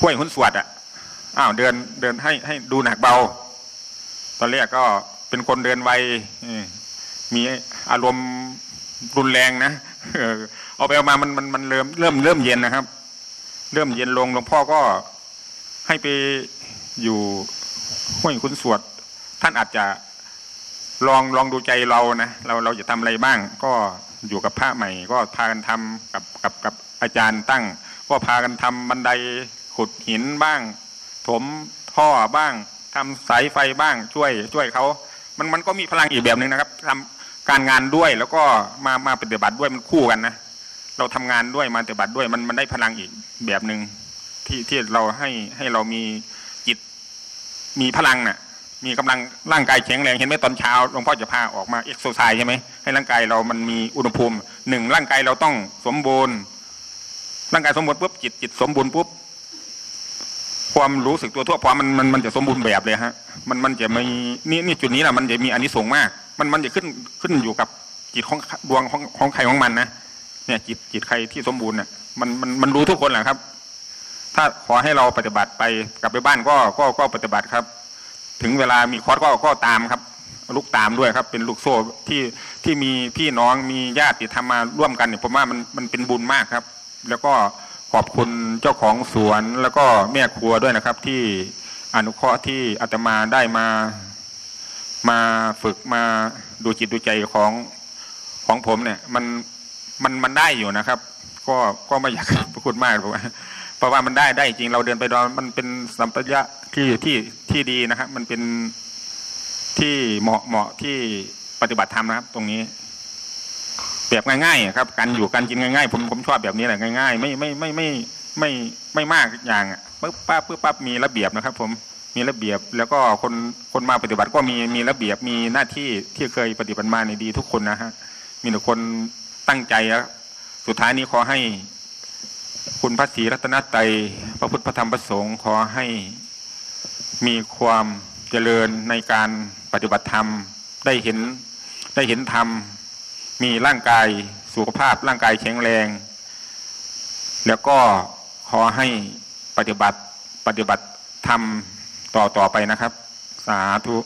ห้วยหุ้นสวดอะ อ้าวเดินเดินให้ให้ดูหนักเบา ตอนแรกก็เป็นคนเดินไวมีอารมณ์รุนแรงนะเอาไปเอามามันมันมันเริ่มเริ่มเริ่มเย็นนะครับ เริ่มเย็นลงหลวงพ่อก็ให้ไปอยู่ห้วยคุณสวด ท่านอาจจะลองลองดูใจเรานะเราเราจะทำอะไรบ้าง ก็อยู่กับพระใหม่ ก็พากันทำกับกับกับอาจารย์ตั้ง ก็พากันทำบันไดขุดหินบ้าง ถมท่อบ้างทำสายไฟบ้างช่วย ช่วยเขามันมันก็มีพลังอีกแบบหนึ่งนะครับทำการงานด้วยแล้วก็มามาปฏิบัติด้วยมันคู่กันนะเราทำงานด้วยมาปฏิบัติด้วยมันมันได้พลังอีกแบบหนึ่งที่ที่เราให้ให้เรามีจิตมีพลังนะ่ะ มีกำลังร่างกายแข็งแรงเห็นไหมตอนเช้าหลวงพ่อจะพาออกมาเอ็กโซไซใช่ไหมให้ร่างกายเรามันมีอุณหภูมิหนึ่งร่างกายเราต้องสมบูรณ์ร่างกายสมบูรณ์ปุ๊บจิตจิตสมบูรณ์ปุ๊บ ความรู้สึกตัวทั่วพร้อมมันมันมันจะสมบูรณ์แบบเลยฮะ มันมันจะไม่นี่นี่จุดนี้แหละมันจะมีอันนี้ส่งมาก มันมันจะขึ้นขึ้นอยู่กับจิตของดวงของของใครของมันนะเนี่ยจิตจิตใครที่สมบูรณ์เนี่ยมันมันมันรู้ทุกคนแหละครับ ถ้าขอให้เราปฏิบัติไปกลับไปบ้านก็ก็ก็ปฏิบัติครับ ถึงเวลามีคอร์สก็ก็ตามครับ ลูกตามด้วยครับ เป็นลูกโซ่ที่ที่มีพี่น้องมีญาติทำมาร่วมกันเนี่ยผมว่ามันมันเป็นบุญมากครับ แล้วก็ ขอบคุณเจ้าของสวนแล้วก็แม่ครัวด้วยนะครับ ที่อนุเคราะห์ที่อาตมาได้มา มาฝึกมาดูจิตดูใจของของผมเนี่ย มันมันมันได้อยู่นะครับ ก็ก็ไม่อยากพูดมากเพราะว่าเพราะว่ามันได้ได้จริงเราเดินไปดอนมันเป็นสัมปยะที่ที่ที่ดีนะครับ มันเป็นที่เหมาะเหมาะที่ปฏิบัติธรรมนะครับ ตรงนี้ แบบง่ายๆครับการอยู่การกินง่ายๆ ผมผมชอบแบบนี้แหละง่ายๆ ไม่ไม่ไม่ไม่ไม่ไม่มากอย่างปึ๊บปั๊บปึ๊บปั๊บมีระเบียบนะครับ ผมมีระเบียบแล้วก็คนคนมาปฏิบัติก็มีมีระเบียบมีหน้าที่ที่เคยปฏิบัติมาในดีทุกคนนะฮะมีแต่คนตั้งใจแล้วสุดท้ายนี้ขอให้ คุณพระศรีรัตนตรัยพระพุทธพระธรรมพระสงฆ์ขอให้มีความเจริญในการปฏิบัติธรรมได้เห็นได้เห็นธรรม มีร่างกายสุขภาพร่างกายแข็งแรง แล้วก็ขอให้ปฏิบัติปฏิบัติธรรมต่อต่อไปนะครับ สาธุ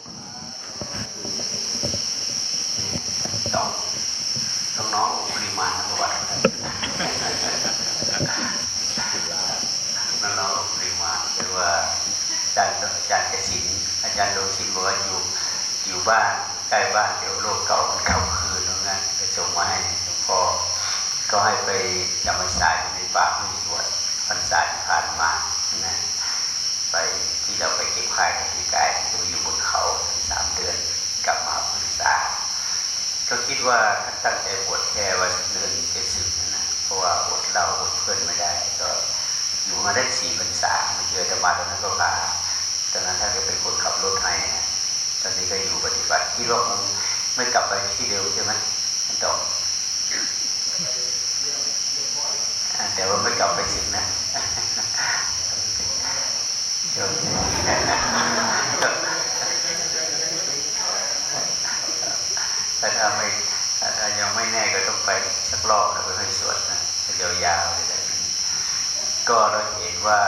ต้อน้องปริมาณประวัติน้องปริมาณคือว่าอาจารย์อาจารย์กสินอาจารย์โดชินบอกว่าอยู่อยู่บ้าน ใกล้บ้านเดี๋ยวโลกเก่ามันเก่าคืนแล้วนไปส่งมาให้หลวงพ่อก็ให้ไปจำพรรษาอยู่ในป่าห้วยสวดพรรษาที่ผ่านมานะไปที่เราไปเก็บค่ายที่กายที่อยู่บนเขาสามเดือนกลับมาพรรษาก็คิดว่าท่านตั้งใจบวชแค่วันเดือนเจ็ดสิบนะเพราะว่าอดเราอดเพื่อนไม่ได้ ก็อยู่มาได้สี่พรรษามาเจอธรรมาตอนนั้นก็พาตอนนั้นท่านก็เป็นคนขับรถให้นะ อนนี้ก็อยู่ปฏิบัติคิดว่าคงไม่กลับไปที่เดิมใช่ไหมต่อแต่ว่าไม่กลับไปถึงนะถ้าถ้าไม่ถ้ายังไม่แน่ก็ต้องไปสักรอบแล้วไปให้สวดนะยาวๆเลยก็เราเห็นว่า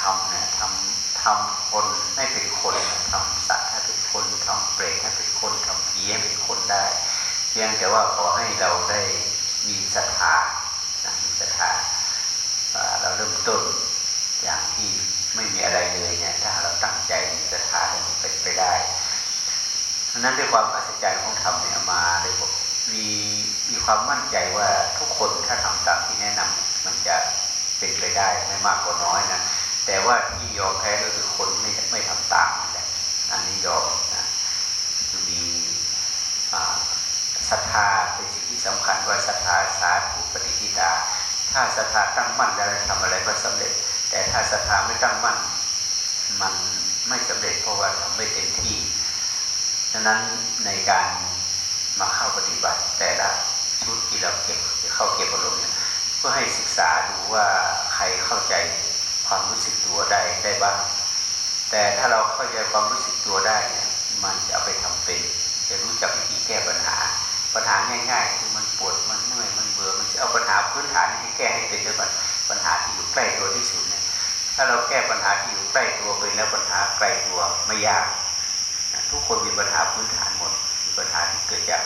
ทำเนี่ยทำทำคนให้เป็นคนทำสัตว คนทำเปรตให้เป็นคนทำผีให้เป็นคนได้เพียงแต่ว่าขอให้เราได้มีศรัทธามีศรัทธาเราเริ่มต้นอย่างที่ไม่มีอะไรเลยเนี่ยถ้าเราตั้งใจมีศรัทธามันเป็นไปได้นั้นด้วยความอัศจรรย์ของธรรมเนี่ยมาเลยบอกมีมีความมั่นใจว่าทุกคนถ้าทำตามที่แนะนำมันจะเป็นไปได้ไม่มากก็น้อยนะแต่ว่าที่ยอมแพ้ก็คือคนไม่ไม่ทำตาม อันนี้ยอมนะมีศรัทธาเป็นสิ่งที่สำคัญว่าศรัทธาสาธุปฏิทิตา ถ้าศรัทธาตั้งมั่นแล้วทำอะไรก็สำเร็จ แต่ถ้าศรัทธาไม่ตั้งมั่น มันไม่สำเร็จเพราะว่าทำไม่เต็มที่ดังนั้นในการมาเข้าปฏิบัติ แต่ละชุดที่เราเก็บเข้าเก็บอารมณ์เนี่ยเพื่อให้ศึกษาดูว่าใครเข้าใจความรู้สึกตัวได้ได้บ้าง แต่ถ้าเราเข้าใจความรู้สึกตัวได้เนี่ยมันจะเอาไปทำเป็น จะรู้จักวิธีแก้ปัญหา ปัญหาง่ายๆคือมันปวดมันเมื่อยมันเบื่อมันจะเอาปัญหาพื้นฐานให้แก้ให้เป็นด้วยกันปัญหาที่อยู่ใกล้ตัวที่สุดเนี่ยถ้าเราแก้ปัญหาที่อยู่ใกล้ตัวไปแล้วปัญหาไกลตัวไม่ยาก ทุกคนมีปัญหาพื้นฐานหมดมีปัญหาที่เกิดจาก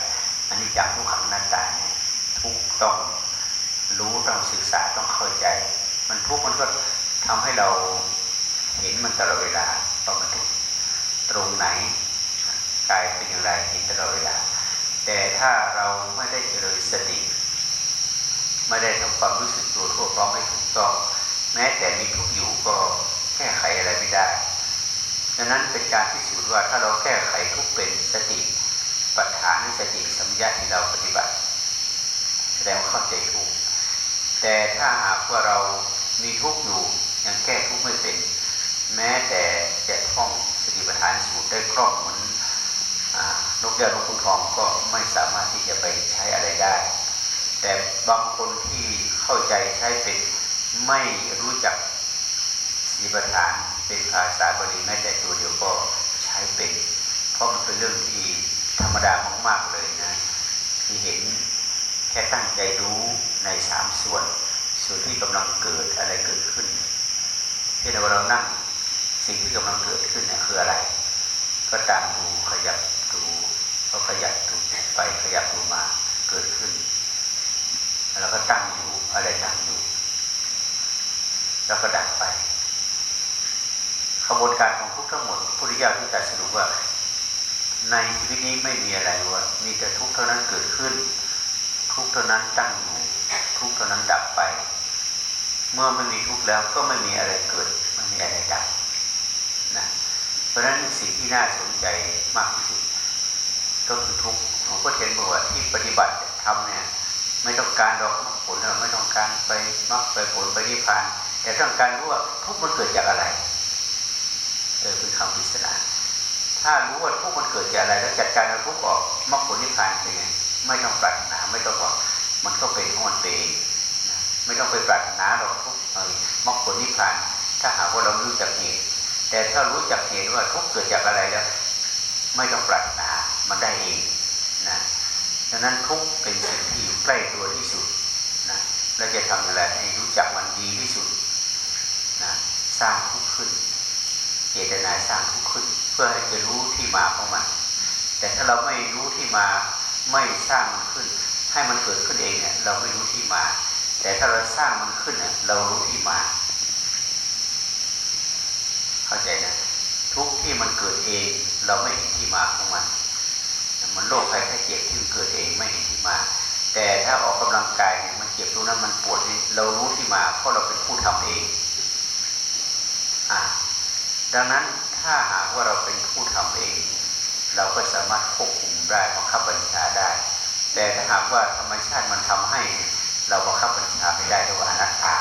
อันนี้จากทุกขังหน้าตาเนี่ยทุกต้องรู้ต้องศึกษาต้องเข้าใจ มันทุกมันก็ทำให้เรา เห็นมันตลอดเวลาว่ามันทุกตรงไหนกายเป็นอย่างไรเห็นตลอดเวลา แต่ถ้าเราไม่ได้เจริญสติไม่ได้ทำความรู้สึกตัวทั่วพร้อมให้ถูกต้อง แม้แต่มีทุกอยู่ก็แก้ไขอะไรไม่ได้ดังนั้นเป็นการพิสูจน์ว่าถ้าเราแก้ไขทุกเป็นสติปัฏฐานสติสัมยาที่เราปฏิบัติ แสดงว่าเข้าใจถูก แต่ถ้าหากว่าเรามีทุกอยู่ยังแก้ทุกไม่เป็น แม้แต่จะท่องสติปัฏฐานสูตรได้คล่องเหมือนนกแก้วนกขุนทองก็ไม่สามารถที่จะไปใช้อะไรได้ แต่บางคนที่เข้าใจใช้เป็นไม่รู้จักสีปัฏฐานเป็นภาษาบาลีแม้แต่ตัวเดียวก็ใช้เป็น เพราะมันเป็นเรื่องที่ธรรมดามากๆเลยนะที่เห็นแค่ตั้งใจรู้ในสามส่วน ส่วนที่กำลังเกิดอะไรเกิดขึ้นที่เราเรานั่ง สิ่งที่กำลังเกิดขึ้นเนี่ยคืออะไร ก็ตามดูขยับดูก็ขยับดูไปขยับดูมาเกิดขึ้น แล้วก็ตั้งอยู่อะไรตั้งอยู่ แล้วก็ดับไปขบวนการของทุกทั้งหมดพุทธิยถาที่ตรัสรุปว่า ในชีวิตนี้ไม่มีอะไรว่ามีแต่ทุกข์เท่านั้นเกิดขึ้น ทุกข์เท่านั้นตั้งอยู่ ทุกข์เท่านั้นดับไป เมื่อไม่มีทุกข์แล้วก็ไม่มีอะไรเกิดไม่มีอะไรดับ นะเพราะฉะนั้นสิ่งที่น่าสนใจมากที่สุด ก็คือทุกข์หลวงพ่อเทียนบอกว่าที่ปฏิบัติทำเนี่ยไม่ต้องการดอกมรรคผลเราไม่ต้องการไปมรรคไปผลไปนิพพาน แต่ต้องการรู้ว่าทุกข์มันเกิดจากอะไรเออเป็นคำพิสดารถ้ารู้ว่าทุกข์มันเกิดจากอะไร แล้วจัดการเอาทุกข์ออกมรรคผลนิพพานเป็นไงไม่ต้องปรารถนาไม่ต้องหวังมันก็เป็นของมันเองไม่ต้องไปปรารถนาหรอกทุกข์มรรคผลนิพพาน ถ้าหากว่าเรารู้จักเหตุ แต่ถ้ารู้จักเหตุว่าทุกเกิดจากอะไรแล้ว ไม่ต้องปรารถนามันได้เองนะดังนั้นทุกเป็นสิ่งที่อยู่ใกล้ตัวที่สุดนะและจะทำอะไรให้รู้จักมันดีที่สุดนะสร้างทุกข์ขึ้นเจตนาสร้างทุกข์ขึ้น เพื่อให้จะรู้ที่มาของมัน แต่ถ้าเราไม่รู้ที่มาไม่สร้างมันขึ้น ให้มันเกิดขึ้นเองเนี่ยเราไม่รู้ที่มา แต่ถ้าเราสร้างมันขึ้นเนี่ยเรารู้ที่มา เข้าใจนะทุกที่มันเกิดเอง เราไม่เห็นที่มาของมันมันโรคภัยแค่เจ็บที่มันเกิดเองไม่เห็นที่มา แต่ถ้าออกกำลังกายเนี่ยมันเจ็บตรงนั้นมันปวดนี่เรารู้ที่มาเพราะเราเป็นผู้ทำเองอ่าดังนั้นถ้าหากว่าเราเป็นผู้ทำเอง เราก็สามารถควบคุมได้บังคับบัญชาได้ แต่ถ้าหากว่าธรรมชาติมันทำให้ เราบังคับบัญชาไม่ได้ด้วยอนัตตา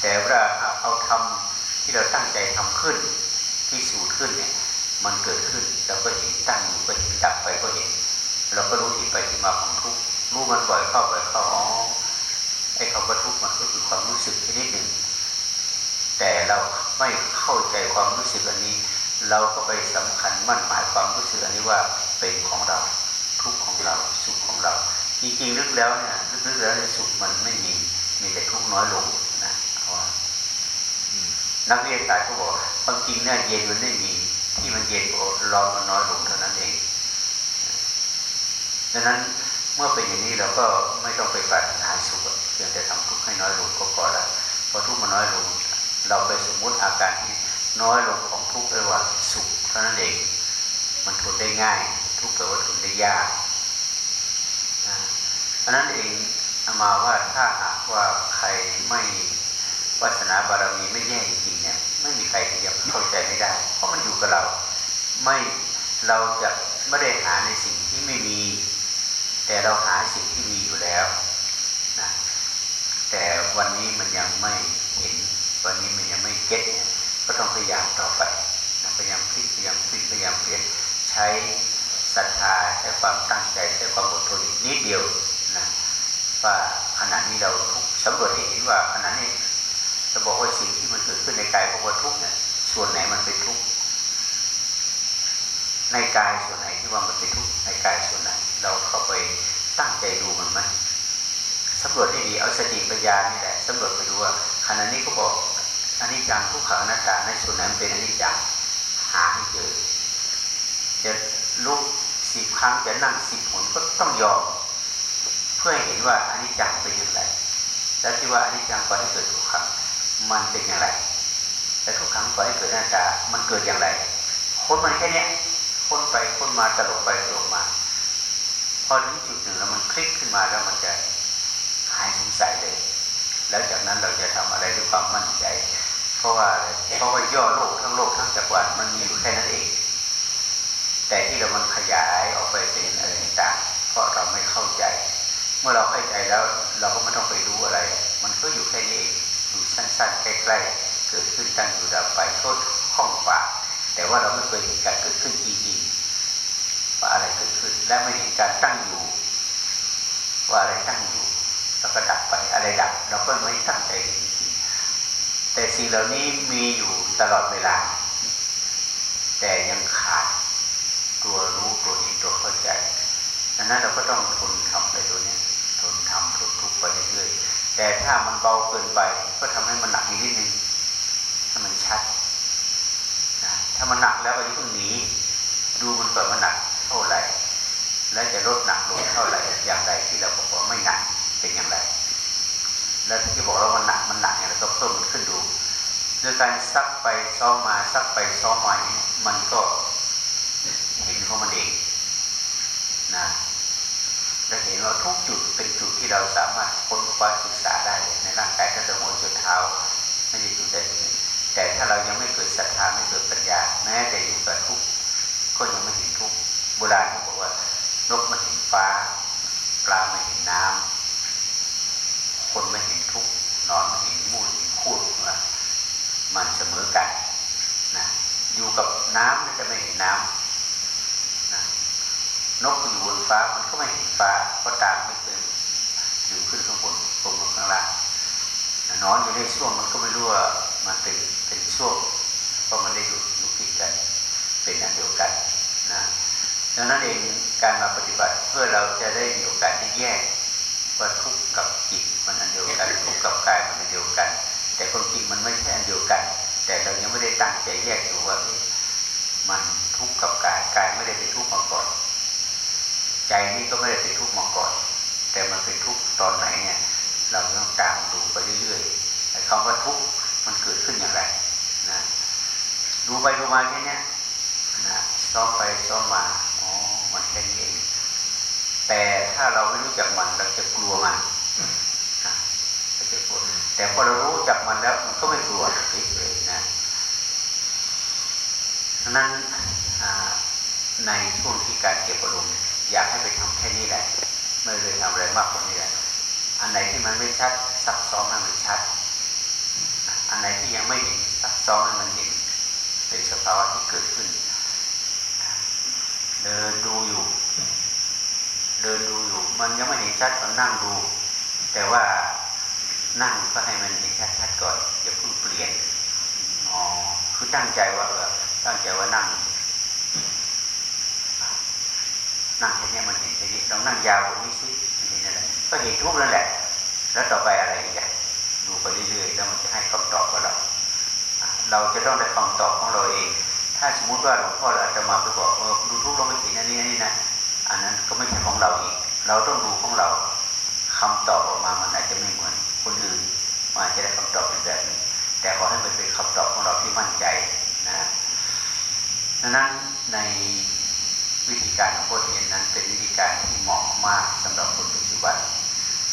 แต่เวลาเอาทำ ที่เราตั้งใจทำขึ้นที่สูตรขึ้นเนี่ย มันเกิดขึ้นเราก็เห็นตั้งอยู่ก็เห็นดับไปก็เห็น เราก็รู้ที่ไปที่มาของทุกรู้มันบ่อยเข้าบ่อยเข้าอ๋อไอ้คำว่าทุกมันก็คือความรู้สึกชนิดหนึ่ง แต่เราไม่เข้าใจความรู้สึกอันนี้ เราก็ไปสำคัญมั่นหมายความรู้สึกอันนี้ว่าเป็นของเรา ทุกของเราสุขของเราจริงๆลึกแล้วเนี่ยลึกๆแล้วสุขมันไม่มีมีแต่ทุกน้อยลงนะเพราะว่า นักวิทยาศาสตร์เขาบอกความจริงเนี่ยเย็นมันไม่มีที่มันเย็นร้อนมันน้อยลงเท่านั้นเองดังนั้นเมื่อเป็นอย่างนี้เราก็ไม่ต้องไปปรารถนาสุขเพียงแต่ทำทุกข์ให้น้อยลงก็พอล้วพอทุกข์มันน้อยลง เราไปสมมุติอาการที่น้อยลงของทุกข์เรียว่าสุขเท่านั้นเอง มันทนได้ง่าย ทุกข์แปลว่าทนได้ยากเพราะนั้นเองมาว่าถ้าหากว่าใครไม่ วาสนาบารมีไม่แย่จริงๆเนี่ย ไม่มีใครที่จะเข้าใจไม่ได้ เพราะมันอยู่กับเรา ไม่เราจะไม่ได้หาในสิ่งที่ไม่มี แต่เราหาสิ่งที่มีอยู่แล้วนะแต่วันนี้มันยังไม่เห็น วันนี้มันยังไม่เก็ตเนี่ยก็ต้องพยายามต่อไปนะพยายามพลิกพยายามพลิกพยายามเปลี่ยนใช้ศรัทธาใช้ความตั้งใจใช้ความอดทนนิดเดียวนะว่าขณะนี้เราสำรวจเห็นว่าขณะนี้ จะบอกว่าสิ่งที่มันเกิดขึ้นในกายบอกว่าทุกเนี่ยส่วนไหนมันเป็นทุกข์ในกายส่วนไหนที่ว่ามันเป็นทุกข์ในกายส่วนไหน เราเข้าไปตั้งใจดูมันไหมสำรวจให้ดีเอาสติปัญญานี่แหละสำรวจไปดูว่าขณะนี้ก็บอกอันนี้จังทุกขังนัตตาในส่วนไหนมันเป็นอันนี้จังหาให้เจอจะลุกสิบครั้งจะนั่งสิบหนก็ต้องยอม เพื่อให้เห็นว่าอันนี้จังเป็นอย่างไรแล้วที่ว่าอันนี้จังก่อนให้เกิดทุกขัง มันเป็นอย่างไร แต่ทุกครั้งก่อนให้เกิดหน้าตา มันเกิดอย่างไรคนมันแค่เนี้ยคนไปคนมาตลกไปตลกมา พอถึงจุดหนึ่งแล้วมันคลิกขึ้นมาแล้วมันจะหายสงสัยเลย แล้วจากนั้นเราจะทำอะไรด้วยความมั่นใจ เพราะว่าเพราะว่าย่อโลกทั้งโลกทั้งจักรวาลมันมีอยู่แค่นั้นเอง แต่ที่เรามันขยายออกไปเป็นอะไรต่างเพราะเราไม่เข้าใจ เมื่อเราเข้าใจแล้ว เราก็ไม่ต้องไปรู้อะไร มันก็อยู่แค่นี้เอง อยู่สั้นๆใกล้ๆเกิดขึ้นตั้งอยู่ดับไปโทษข้องฝากแต่ว่าเราไม่เคยเห็นการเกิดขึ้นจริงๆว่าอะไรเกิดขึ้น และไม่เห็นการตั้งอยู่ ว่าอะไรตั้งอยู่แล้วก็ดับไปอะไรดับเราก็ไม่ตั้งใจจริงๆแต่สิ่งเหล่านี้มีอยู่ตลอดเวลา แต่ยังขาดตัวรู้ตัวเห็นตัวเข้าใจดังนั้นเราก็ต้องทนทำไปตัวนี้ทนทำทนทุกข์ไปเรื่อยๆ แต่ถ้ามันเบาเกินไป ก็ทำให้มันหนักนิดนึงให้มันชัดนะถ้ามันหนักแล้วก็ยิ่งหนีดูมันก่อนมันหนักเท่าไหร่ แล้วจะลดหนักลงเท่าไหร่อย่างไรที่เราบอกว่าไม่หนักเป็นอย่างไร แล้วที่บอกว่ามันหนักมันหนักอย่างไรก็เพิ่มมันขึ้นดูด้วยการซักไปซ้อมมาซักไปซ้อมมามันก็เห็นของมันเองนะ และเห็นว่าทุกจุดเป็นจุดที่เราสามารถค้นคว้าศึกษาได้ในร่างกายตั้งแต่หัวจนเท้าไม่ใช่จุดใดจุดแต่ถ้าเรายังไม่เกิดศรัทธาไม่เกิดปัญญาแม้แต่อยู่กับทุกก็ยังไม่เห็นทุกโบราณเขาบอกว่านกมันเห็นฟ้า ปลาไม่เห็นน้ำคนไม่เห็นทุกนอนไม่เห็นมูดเห็นคูดว่มันเสมอกันนะอยู่กับน้ำมันจะไม่เห็นน้ำนะ นกอยู่บนฟ้ามันก็ไม่เห็นฟ้าเพราะตามไม่เคยอยู่ขึ้นข้างบนตรงลงข้างล่างนอนอยู่ในช่วงมันก็ไม่รู้ว่ามันเป็นเป็นช่วงเพราะมันได้อยู่อยู่ติดกันเป็นอันเดียวกันนะดังนั้นเองการมาปฏิบัติเพื่อเราจะได้มีโอกาสที่แยกว่าทุกข์กับจิตมันอันเดียวกันทุกข์กับกายมันอันเดียวกัน แต่ความจริงมันไม่ใช่อันเดียวกัน แต่เรายังไม่ได้ตั้งใจแยกดูว่ามันทุกข์กับกายกายไม่ได้เป็นทุกข์มาก่อน ใจนี่ก็ไม่ได้เป็นทุกข์มาก่อน แต่มันเป็นทุกข์ตอนไหนเนี่ย เราต้องตามดูไปเรื่อยๆไอ้คำว่าทุกข์มันเกิดขึ้นอย่างไรนะดูไปดูมาแค่นี้นะซ้อมไปซ้อมมาอ๋อมันแค่นี้เองแต่ถ้าเราไม่รู้จักมันเราจะกลัวมันนะเราจะกลัวแต่พอเรารู้จักมันแล้วมันก็ไม่กลัวเฉยๆนะนั้นในช่วงที่การเก็บอารมณ์ อยากให้ไปทำแค่นี้แหละ ไม่เลยทำอะไรมากกว่านี้แหละ อันไหนที่มันไม่ชัดซักซ้อมให้มันชัด อันไหนที่ยังไม่เห็นซักซ้อมให้มันเห็น เป็นสภาวะที่เกิดขึ้น เดินดูอยู่ เดินดูอยู่ มันยังไม่เห็นชัดตอนนั่งดู แต่ว่านั่งก็ให้มันเห็นชัดๆก่อนอย่าเพิ่งเปลี่ยนอ๋อคือตั้งใจว่าเออตั้งใจว่านั่ง นั่งแค่นี้มันเห็นแค่นี้เรานั่งยาวกว่านี้สิมันเห็นอะไรก็เห็นทุกนั่นแหละ แล้วต่อไปอะไรอีกอะดูไปเรื่อยๆแล้วมันจะให้คำตอบกับเรา เราจะต้องได้คำตอบของเราเอง ถ้าสมมติว่าหลวงพ่อเราจจะมาไปบอกเออดูทุกเราไม่เห็นอันนี้อันนี้นะอันนั้นก็ไม่ใช่ของเราอีก เราต้องดูของเราคำตอบออกมามันอาจจะไม่เหมือนคนอื่นมันอาจจะได้คำตอบเป็นแบบนึงแต่ขอให้มันเป็นคำตอบของเราที่มั่นใจนะดังนั้นใน วิธีการของโคตรเห็นนั้นเป็นวิธีการที่เหมาะมากสำหรับคนปัจจุบัน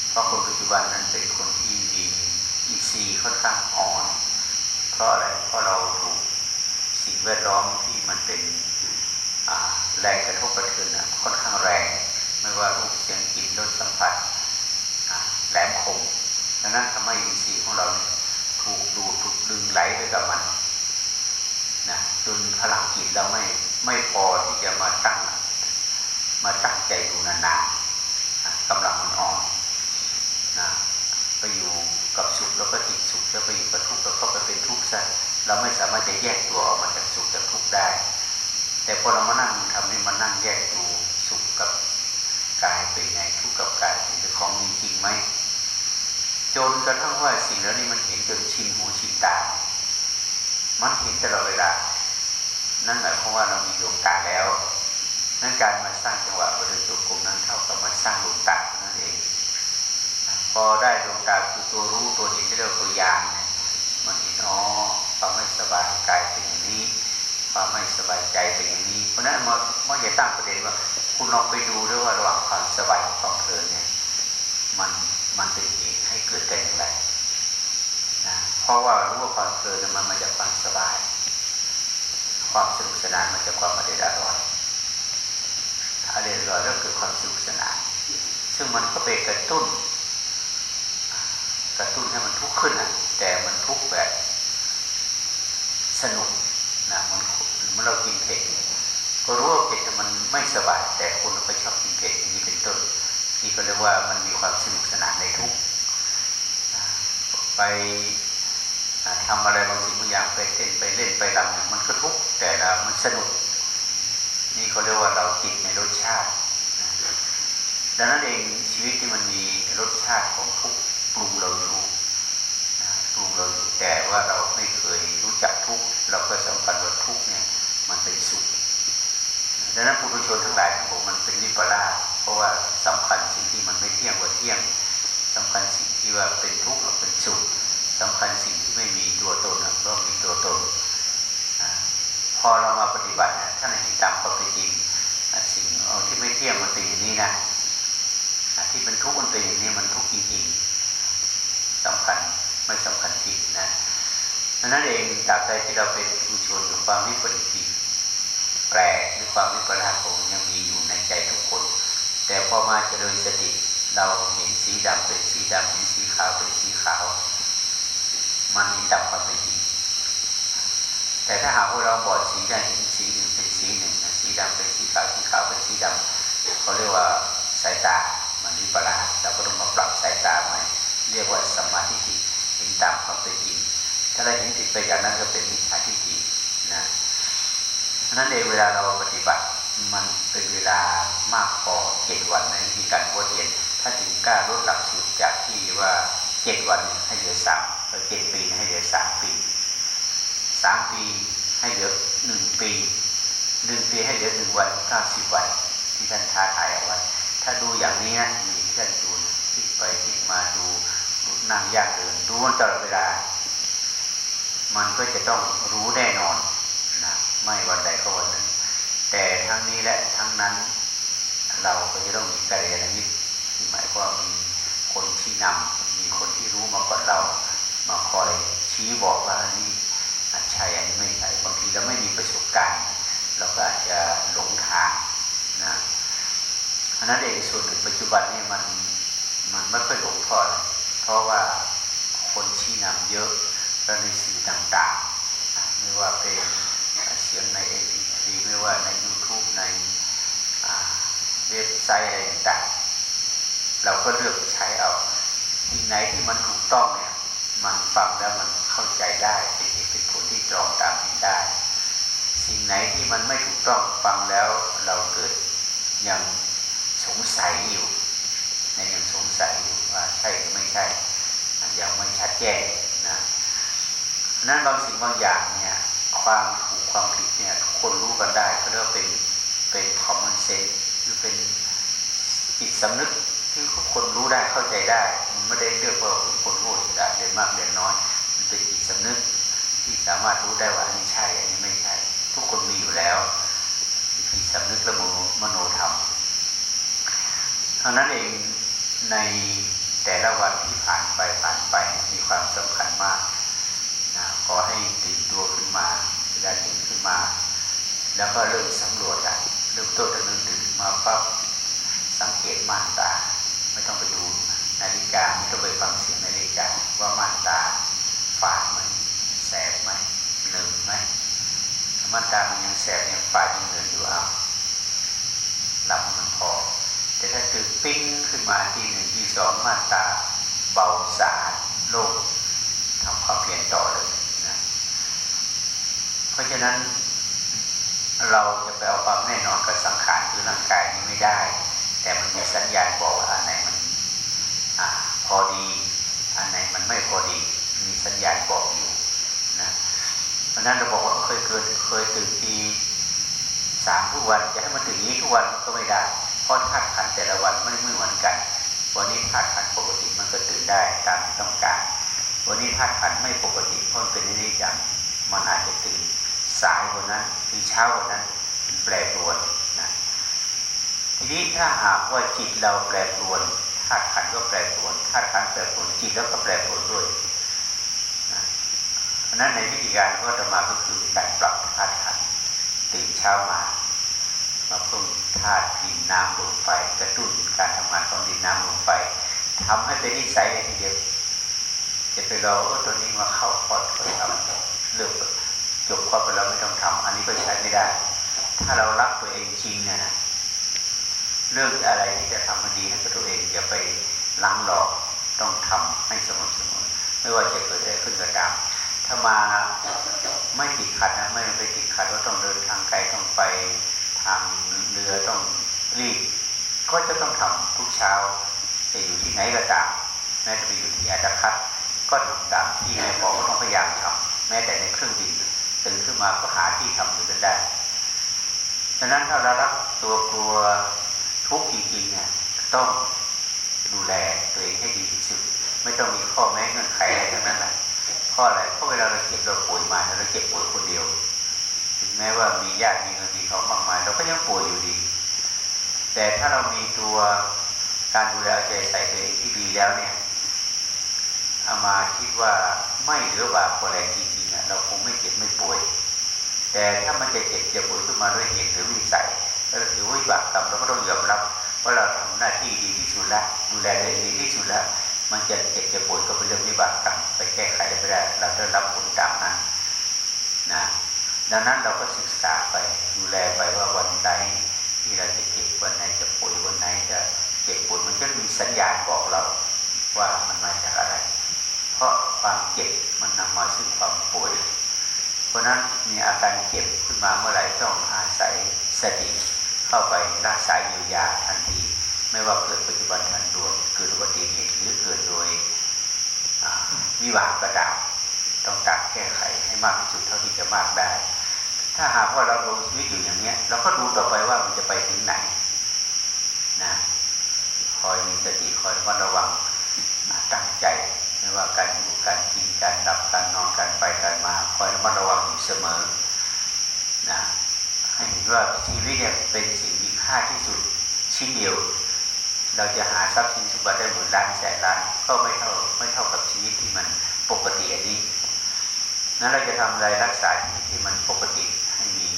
เพราะคนปัจจุบันนั้นเป็นคนที่มีอีซีค่อนข้างอ่อน เพราะอะไรเพราะเราถูกสิ่งแวดล้อมที่มันเป็นแรงกระทบกระเทือนนะค่อนข้างแรง ไม่ว่ารูปเสียงกลิ่นรสสัมผัสแหลมคมดังนั้นทำให้อินทรีย์ของเราเนี่ยถูกดูดถูกดึงไหลไปกับมันนะจนพลังจิตเราไม่ ไม่พอที่จะมาตั้ง มาตั้งใจดูนานๆกำลังมันอ่อนนะไปอยู่กับสุขแล้วก็ติดสุขแล้วไปอยู่กับทุกข์แล้วก็ไปเป็นทุกข์ซะเราไม่สามารถจะแยกตัวออกมาจากสุขจากทุกข์ได้ แต่พอเรามานั่งทำนี่มานั่งแยกดูสุขกับกายเป็นไงทุกข์กับกายเป็นของมีจริงไหมจนกระทั่งว่าสิ่งเหล่านี้มันเห็นจนชินหูชินตา มันเห็นตลอดเวลา นั่นหมายความว่าเรามีดวงตาแล้วนั่นการมาสร้างจังหวะบริจุกรมนั้นเท่ากับมาสร้างดวงตานั่นเอง พอได้ดวงตาคือตัวรู้ตัวเห็นที่เรียกตัวยานเนี่ยมันเห็นอ๋อความไม่สบายกายเป็นอย่างนี้ ความไม่สบายใจเป็นอย่างนี้ เพราะนั้นมันมันจะตั้งประเด็นว่า คุณลองไปดูด้วยว่าระหว่างความสบายกับความเพลินเนี่ยมันมันเป็นเหตุให้เกิดกันอย่างไรนะเพราะว่ารู้ว่าความเพลินมันมาจากความสบาย ความสนุกสนานมาจากความอร่อยอร่อยอร่อยอร่อยก็คือความสนุกสนาน ซึ่งมันก็เป็นกระตุ้น กระตุ้นให้มันทุกข์ขึ้นนะแต่มันทุกข์แบบสนุกนะมันเมื่อเรากินเผ็ดก็รู้ว่าเผ็ดมันไม่สบาย แต่คนก็ชอบกินเผ็ดอย่างนี้เป็นต้นนี่ก็เรียกว่ามันมีความสนุกสนานในทุกข์ไป ทำอะไรบางสิ่งบางอย่างไปเต้นไปเล่นไปรำเนี่ยมันก็ทุกข์แต่เรามันสนุก นี่เขาเรียกว่าเราติดในรสชาติ ดังนั้นเองชีวิตที่มันมีรสชาติของทุกข์ปรุงเราอยู่ปรุงเราอยู่แต่ว่าเราไม่เคยรู้จักทุกข์เราก็สำคัญว่าทุกข์เนี่ยมันเป็นสุขดังนั้นปุถุชนทั้งหลายทั้งปวงมันเป็นนิพพานเพราะว่าสำคัญสิ่งที่มันไม่เที่ยงว่าเที่ยงสำคัญสิ่งที่ว่าเป็นทุกข์ว่าเป็นสุขสำคัญสิ่ง ไม่มีตัวตนก็มีตัวตนพอเรามาปฏิบัติท่านเห็นตามความเป็นจริงสิ่งที่ไม่เที่ยงมันเป็นอย่างนี้นะที่เป็นทุกข์มันเป็นอย่างนี้มันทุกข์จริงๆสำคัญไม่สำคัญผิดนะดังนั้นเองตราบใดที่เราเป็นผู้ชนหรือความวิปริตแปลกหรือความวิปลาสของยังมีอยู่ในใจทุกคน แต่พอมาเจริญสติเราเห็นสีดำเป็นสีดำเห็นสีขาวเป็นสีขาว มันเห็นดำความเป็นจริง แต่ถ้าหากว่าเราบอดสีได้เห็นสีหนึ่งเป็นสีหนึ่งสีดำเป็นสีขาวสีขาวเป็นสีดำเขาเรียกว่าสายตา มันวิปลาสเราก็ต้องมาปรับสายตาใหม่เรียกว่าสมาธิเห็นตามความเป็นจริง ถ้าเราเห็นติดไปอย่างนั้นก็เป็นมิจฉาทิฏฐินะนั้นเองเวลาเราปฏิบัติมันเป็นเวลามากพอเจ็ดวันในที่การโคเรียน ถ้าถึงกล้าลดหลักสูตรจากที่ว่าเจ็ดวันให้เหลือสาม เจ็ดปีให้เหลือสามปีสามปีให้เหลือหนึ่งปีหนึ่งปีให้เหลือหนึ่งวันเก้าสิบวัน ที่ท่านท้าทายเอาไว้ถ้าดูอย่างนี้นะมีเพื่อนดูคิดไปคิดมาดูนั่งยากเดินดูมันตลอดเวลา มันก็จะต้องรู้แน่นอนนะไม่วันใดก็วันหนึ่งแต่ทั้งนี้และทั้งนั้นเราก็จะต้องมีกัลยาณมิตรหมายความมีคนที่นำมีคนที่รู้มาก่อนเรา มาคอยชี้บอกว่าอันนี้ใช่อันนี้ไม่ใช่บางทีเราไม่มีประสบการณ์ เราก็อาจจะหลงทางนะอันนั้นเองส่วนหนึ่งปัจจุบันนี้มันมันไม่ค่อยหลงพอเพราะว่าคนชี้นำเยอะแล้วในสื่อต่างๆไม่ว่าเป็นเสียงในเอทีไม่ว่าใน YouTube ในเว็บไซต์อะไรต่างๆ เราก็เลือกใช้เอาที่ไหนที่มันถูกต้องเนี่ย มันฟังแล้วมันเข้าใจได้เป็นเหตุเป็นผลที่ตรงตามนี้ได้ สิ่งไหนที่มันไม่ถูกต้องฟังแล้วเราเกิดยังสงสัยอยู่ในยังสงสัยอยู่ว่าใช่หรือไม่ใช่ยังไม่ชัดแจ้งนะนั้นบางสิ่งบางอย่างเนี่ยความถูกความผิดเนี่ยคนรู้กันได้เขาเรียกว่าเป็นเป็น common sense คือเป็นจิตสำนึกที่ทุกคนรู้ได้เข้าใจได้ ไม่ได้เรียกว่าคนโง่ฉลาดเรียนมากเรียนน้อยมันเป็นจิตสำนึกที่สามารถรู้ได้ว่าอันนี้ใช่อันนี้ไม่ใช่ ทุกคนมีอยู่แล้วจิตสำนึกและมโนธรรมเท่านั้นเองในแต่ละวันที่ผ่านไปผ่านไปมีความสำคัญมากนะขอให้ตื่นตัวขึ้นมาเวลาตื่นขึ้นมา แล้วก็เริ่มสำรวจละเริ่มต้นจากนึงถึงมาปั๊บสังเกตม่านตา ไม่ต้องไปดู นาฬิกาไม่ต้องไปฟังเสียงนาฬิกาว่าม่านตาฝาดไหมแสบไหมหนึ่งไหมม่านตามันยังแสบยังฝาดยังเหนื่อยอยู่เอาหลับมันพอ แต่ถ้าตื่นปิ้งขึ้นมาที่หนึ่งที่สองม่านตาเบาสะอาดโล่งทำความเพียรต่อเลยนะเพราะฉะนั้นเราจะไปเอาความแน่นอนกับสังขารคือร่างกายนี้ไม่ได้ แต่มันมีสัญญาณบอกว่าอันไหน พอดี อันไหนมันไม่พอดี มีสัญญาณบอกอยู่นะเพราะนั้นเราบอกว่าเคยเกิดเคยตื่นทีสามทุกวันจะให้มันตื่นนี้ทุกวันก็ไม่ได้เพราะธาตุขันแต่ละวันไม่ไม่เหมือนกัน วันนี้ธาตุขันปกติมันก็ตื่นได้ตามที่ต้องการ วันนี้ธาตุขันไม่ปกติเพราะเป็นนิจังมันอาจจะตื่นสายว่านั้นหรือเช้าว่านั้นแปรปรวนนะทีนี้ถ้าหากว่าจิตเราแปรปรวน ธาตุขันก็แปรปรวนธาตุขันแปรปรวนจิตแล้วก็แปรปรวนด้วยนะเพราะนั้นในวิธีการก็จะมาก็คือการปรับธาตุขันตื่นเช้ามามาเพิ่มธาตุดินน้ำลมไฟกระตุ้นการทำงานของดินน้ำลมไฟทำให้เป็นนิสัยเลยทีเดียวจะไปรอว่าตัวนี้มาเข้าพอดก็ทำเลือกจบข้อไปแล้วไม่ต้องทำอันนี้ก็ใช้ไม่ได้ ถ้าเรารักตัวเองจริงเนี่ยนะ เรื่องอะไรที่จะทำมันดีให้กับตัวเองอย่าไปล้างหลอกต้องทำให้สม่ำเสมอไม่ว่าจะเกิดอะไรขึ้นก็ตามถ้ามาไม่ติดขัดนะไม่ไปติดขัดว่าต้องเดินทางไกลต้องไปทางเรือต้องรีบก็จะต้องทำทุกเช้าจะอยู่ที่ไหนก็ตามแม้จะไปอยู่ที่อาจจะคัดก็ทำตามที่แม่บอกว่าต้องพยายามทำแม้แต่ในเครื่องบินตื่นขึ้นมาก็หาที่ทำอยู่กันได้ดังนั้นถ้าเรารักตัวกลัว ทุกข์จริงๆเนี่ยต้องดูแลตัวเองให้ดีที่สุด ไม่ต้องมีข้อแม้เงื่อนไขอะไรทั้งนั้นแหละข้ออะไรเพราะเวลาเราเจ็บเราป่วยมาเราเจ็บป่วยคนเดียว ถึงแม้ว่ามีญาติมีเงินมีทองมากมายเราก็ยังป่วยอยู่ดี แต่ถ้าเรามีตัวการดูแลใจใส่ตัวเองที่ดีแล้วเนี่ยเอามาคิดว่าไม่เหลือบาปอะไรจริงๆเราคงไม่เจ็บไม่ป่วย แต่ถ้ามันจะเจ็บจะป่วยขึ้นมาด้วยเหตุหรือวิสัย ก็ถือว่าบาปกรรมเราก็ต้องยอมรับว่าเราทำหน้าที่ดีที่สุดแล้วดูแลตัวเองดีที่สุดแล้ว มันจะเจ็บจะป่วยก็เป็นเรื่องวิบากกรรมไปแก้ไขได้ไม่ได้ เราจะรับผลตามนั้นนะดังนั้นเราก็ศึกษาไปดูแลไปว่าวันใดที่เราจะเจ็บวันไหนจะป่วยวันไหนจะเจ็บปวยมันจะมีสัญญาณบอกเราว่ามันมาจากอะไร เพราะความเจ็บมันนำมาซึ่งความป่วย เพราะนั้นมีอาการเจ็บขึ้นมาเมื่อไหร่ต้องอาศัยสติ เข้าไปรักษาเยียวยาทันที ไม่ว่าเกิดปัจจุบันทันด่วนเกิดอุบัติเหตุหรือเกิดโดยวิบากกระดาษต้องตัดแก้ไขให้มากที่สุดเท่าที่จะมากได้ ถ้าหากว่าเราลงชีวิตอยู่อย่างนี้เราก็ดูต่อไปว่ามันจะไปถึงไหนนะคอยมีสติคอยระวังตั้งใจไม่ว่าการอยู่การกินการหลับการนอนการไปการมา คอยระมัดระวังอยู่เสมอนะ ให้เห็นว่าชีวิตเนี่ยเป็นสิ่งมีค่าที่สุดชิ้นเดียว เราจะหาทรัพย์สินสมบัติได้หมื่นล้านแสนล้านก็ไม่เท่าไม่เท่ากับชีวิตที่มันปกติอันนี้นั้นเราจะทำอะไรรักษาชีวิตที่มันปกติให้มี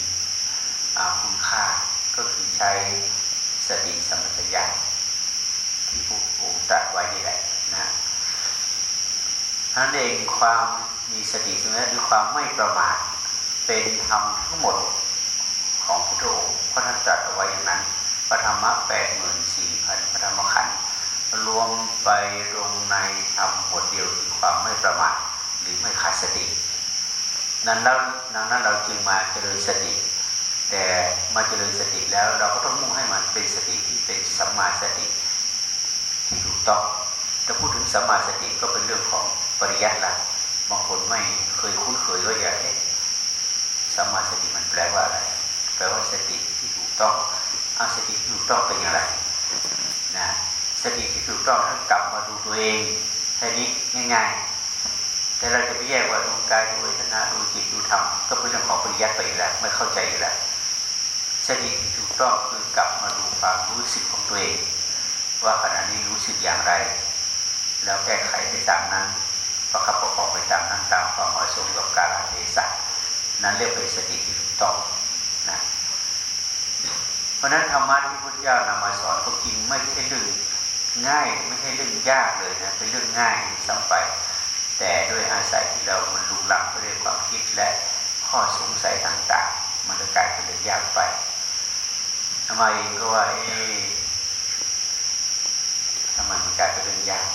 คุณค่าก็คือใช้สติสัมปชัญญะที่ผู้องค์ตรัสไว้นี่แหละนะนั่นเองความมีสติสมัหรือความไม่ประมาทเป็นธรรมทั้งหมด ของพระองค์พระท่านตรัสเอาไว้อย่างนั้นพระธรรมะแปดหมื่นสี่พันพระธรรมขันธ์รวมไปลงในธรรมบทเดียวคือความไม่ประมาทหรือไม่ขาดสติ นั้นแล้วดังนั้นเราจึงมาเจริญสติ แต่มาเจริญสติแล้วเราก็ต้องมุ่งให้มันเป็นสติที่เป็นสัมมาสติที่ถูกต้องถ้าพูดถึงสัมมาสติก็เป็นเรื่องของปริยัติละบางคนไม่เคยคุ้นเคยก็อย่าเอ๊ะสัมมาสติมันแปลว่าอะไร แปลว่าสติที่ถูกต้องอาสติที่ถูกต้องเป็นอย่างไรนะสติที่ถูกต้องท่านกลับมาดูตัวเองแค่นี้ง่ายๆแต่เราจะไปแยกว่าดูกายดูเวทนาดูจิตดูธรรมก็เป็นเรื่องของปริยัติไปแล้วไม่เข้าใจอยู่แล้วสติที่ถูกต้องคือกลับมาดูความรู้สึกของตัวเอง ว่าขณะนี้รู้สึกอย่างไร แล้วแก้ไขไปตามนั้นประคับประคองไปตามนั้นตามความเหมาะสมกับการเทศะนั้นเรียกเป็นสติที่ถูกต้อง เพราะนั้นธรรมะที่พุทธเจ้านำมาสอนก็จริงไม่ใช่เรื่องง่ายไม่ใช่เรื่องยากเลยนะเป็นเรื่องง่ายที่ซ้ำไป แต่ด้วยอาศัยที่เรามันลุกลังไปด้วยความคิดและข้อสงสัยต่างๆ มันจะกลายเป็นเรื่องยากไปทำไมเองก็ว่าเอ๊ทำไมมันกลายเป็นเรื่องยาก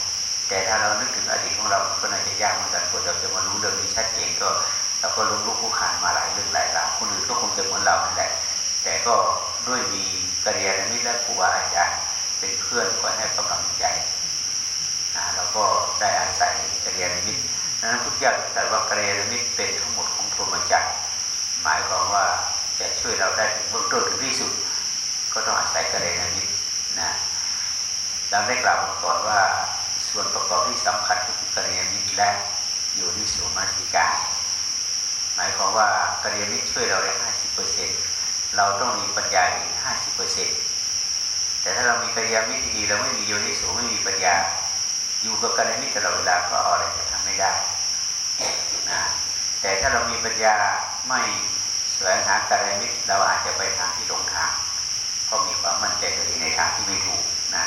แต่ถ้าเรานึกถึงอดีตของเรามันก็น่าจะยากเหมือนกันกว่าเราจะมารู้เรื่องนี้ชัดเจนก็เราก็ล้มลุกคลุกคลานมาหลายเรื่องหลายราวคนอื่นก็คงจะเหมือนเรานั่นแหละ แต่ก็ด้วยมีกระเรียนมิตรและครูบาอาจารย์เป็นเพื่อนคอยให้กำลังใจนะเราก็ได้อาศัยกระเรียนมิตรนั้นทุกอย่างแต่ว่ากระเรียนมิตรเป็นทั้งหมดของพรหมจรรย์หมายความว่าจะช่วยเราได้ถึงเบื้องต้นถึงที่สุด ก็ต้องอาศัยกระเรียนมิตรนะเราได้กล่าวมาก่อนว่าส่วนประกอบที่สำคัญก็คือกระเรียนมิตรและอยู่ที่ส่วนมาติการหมายความว่ากระเรียนมิตรช่วยเราได้ห้าสิบเปอร์เซ็นต์ เราต้องมีปัญญาอีกห้าสิบเปอร์เซ็นต์แต่ถ้าเรามีกัลยาณมิตรดีเราไม่มีโยนิสูไม่มีปัญญา อยู่กับกัลยมิตรตลอดเวลาก็เอาอะไรจะทำไม่ได้นะแต่ถ้าเรามีปัญญาไม่แสวงหากัลยาณมิตรเราอาจจะไปทางที่หลงทางเพราะมีความมั่นใจตัวเองในทางที่ไม่ถูกนะ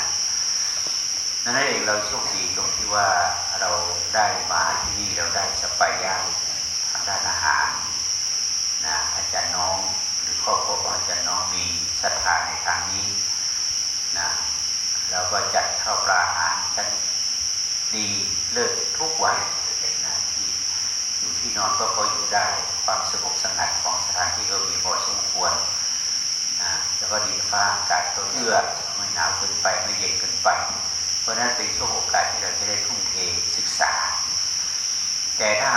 นั่นเองเราโชคดีตรงที่ว่าเราได้มาที่นี่เราได้สปายาทางด้านอาหารนะอาจารย์น้อง หรือครอบครัวของอาจารย์น้องมีศรัทธาในทางนี้นะเราก็จัดข้าวปลาอาหารชั้นดีเลิศทุกวันเป็นหน้าที่อยู่ที่นอนก็พออยู่ได้ความสงบสงัดของสถานที่ก็มีพอสมควรนะแล้วก็ดินฟ้าอากาศก็เอื้อไม่หนาวเกินไปไม่เย็นเกินไป เพราะฉะนั้นเป็นช่วงโอกาสที่เราจะได้ทุ่มเทศึกษา แต่ถ้า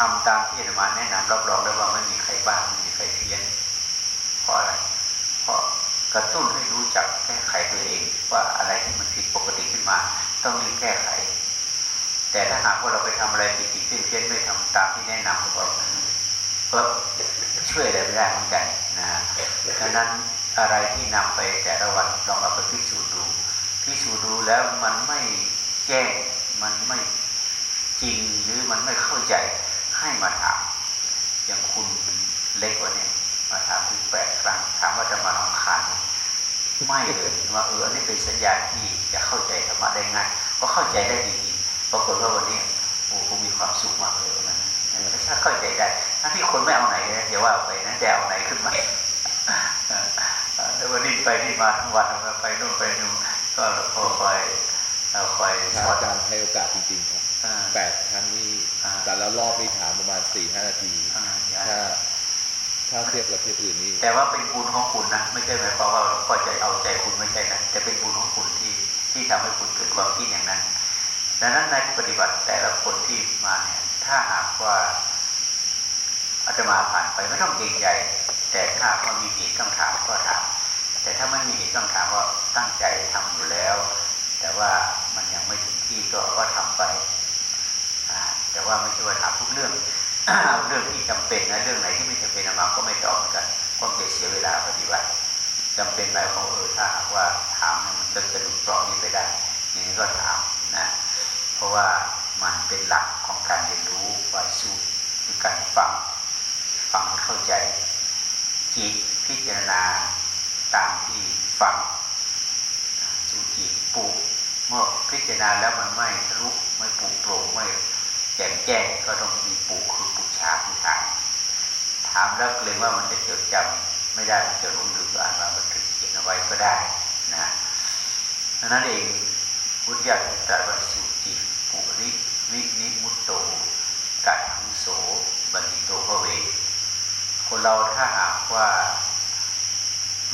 หากทำตามที่อาจารย์แนะนำรับรองได้ว่าไม่มีใครบ้าไม่มีใครเพี้ยนเพราะอะไร เพราะกระตุ้นให้รู้จักแก้ไขตัวเอง ว่าอะไรที่มันผิดปกติขึ้นมา ต้องรีบแก้ไข แต่ถ้าหากว่าเราไปทำอะไรผิดผิดเพี้ยนเพี้ยนไม่ทำตามที่แนะนำก็ก็ช่วยอะไรไม่ได้เหมือนกันนะดังนั้นอะไรที่นำไปแต่ละวันลองเอาไปพิสูจน์ดูพิสูจน์ดูแล้วมันไม่แจ้งมันไม่จริงหรือมันไม่เข้าใจ ให้มาถาม อย่างคุณเล็กกว่านี้มาถามถึงแปดครั้ง ถามว่าจะมาลองคานไม่เลยว่าเออนนี้เป็นสัญญาณที่จะเข้าใจธรรมะได้ง่ายก็เข้าใจได้ดีๆปรากฏว่าวันนี้โอ้ผมมีความสุขมากเลยวันนั้นถ้าเข้าใจได้ถ้าที่คนไม่เอาไหนนะอย่าว่าไปนะแต่เอาไหนขึ้นมาแล้ววันนี้ไปที่มาทั้งวันไปนู่นไปนู่นก็พอคอย เราคอยพระสอนอาจารย์ให้โอกาสจริงๆครับอ่าแปดครั้งนี่อ่าแต่ละรอบนี่ถามประมาณสี่ห้านาทีอ่าอย่าถ้าถ้าเทียบกับที่อื่นนี่แต่ว่าเป็นบุญของคุณนะไม่ใช่หมายความว่าหลวงพ่อจะเอาใจคุณไม่ใช่นะแต่เป็นบุญของคุณที่ที่ทำให้คุณเกิดความคิดอย่างนั้นดังนั้นในปฏิบัติแต่ละคนที่มาเนี่ยถ้าหากว่าอาตมาผ่านไปไม่ต้องเกรงใจแต่ถ้าหากว่ามีเหตุต้องถามก็ถาม แต่ถ้าไม่มีเหตุต้องถามว่าตั้งใจทำอยู่แล้ว แต่ว่ามันยังไม่ถึงที่ก็ก็ทำไปแต่ว่าไม่ใช่ว่าถามทุกเรื่องเรื่องที่จำเป็นนะเรื่องไหนที่ไม่จำเป็นมาก็ไม่ตอบเหมือนกันก็จะเสียเวลาปฏิบัติจำเป็นหมายความว่าเออถ้าหากว่าถามเนี่ยมันจะสรุปกรอบนี้ไปได้ย่างนี้ก็ถามนะเพราะว่ามันเป็นหลักของการเรียนรู้ว่าสูคือการฟังฟังเข้าใจจิตพิจารณาตามที่ฟังจูจิตปลูก เมื่อพิจารณาแล้วมันไม่ทะลุไม่ปลุกโปร่งไม่แจ่มแจ้งก็ต้องมีปูคือปุชาคือถามถามแล้วเกรงว่ามันจะจดจำไม่ได้มันจะหลงลืมอ่านมาบันทึกเขียนเอาไว้ก็ได้นะดังนั้นเองพุทธเจ้าตรัสว่าสุจิปุริวินิมุตโตกัตถุโสบันติโตพระเว คนเราถ้าหากว่า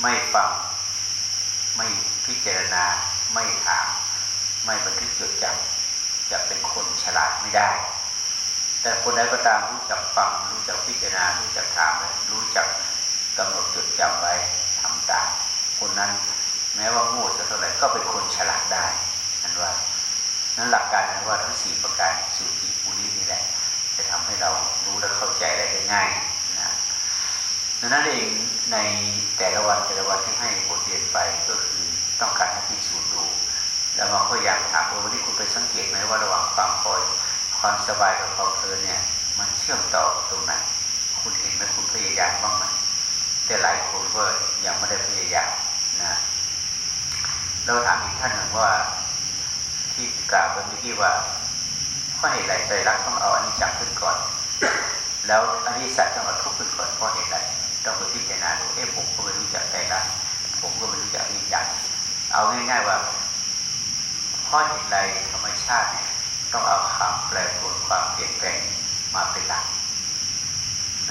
ไม่ฟังไม่พิจารณาไม่ถาม ไม่บันทึกจดจำจะเป็นคนฉลาดไม่ได้ แต่คนใดก็ตามรู้จักฟัง รู้จักพิจารณารู้จักถามรู้จักกำหนดจดจำไว้ทำตามคนนั้นแม้ว่าโง่สักเท่าไหร่ก็เป็นคนฉลาดได้นั่นว่านั้นหลักการนั้นว่าทั้งสี่ประการสุจิปุรินี่แหละ จะทำให้เรารู้และเข้าใจอะไรได้ง่ายนะดังนั้นเองในแต่ละวันแต่ละวันที่ให้บทเรียนไปก็คือต้องการให้พิสูจน์ดู แล้วมาพยายามถามว่าวันนี้คุณไปสังเกตไหมว่าระหว่างความพอความสบายกับความเพลินเนี่ย มันเชื่อมต่อตรงไหนคุณเห็นไหมคุณพยายามบ้างไหมแต่หลายคนก็ยังไม่ได้พยายามนะเราถามอีกท่านหนึ่งว่าที่กล่าวไปเมื่อกี้ว่าเพราะเหตุใดใจรักต้องเอาอันนี้จับขึ้นก่อน แล้วอันนี้สัตว์ต้องเอาทุกข์ขึ้นก่อนเพราะเหตุใดต้องไปพิจารณาดูเอ๊ะผมก็ไม่รู้จักใจรักผมก็ไม่รู้จักอนิจจังเอาง่าย ๆ ว่า เพราะเหตุใดธรรมชาติเนี่ยต้องเอาความแปรปรวนความเปลี่ยนแปลงมาเป็นหลัก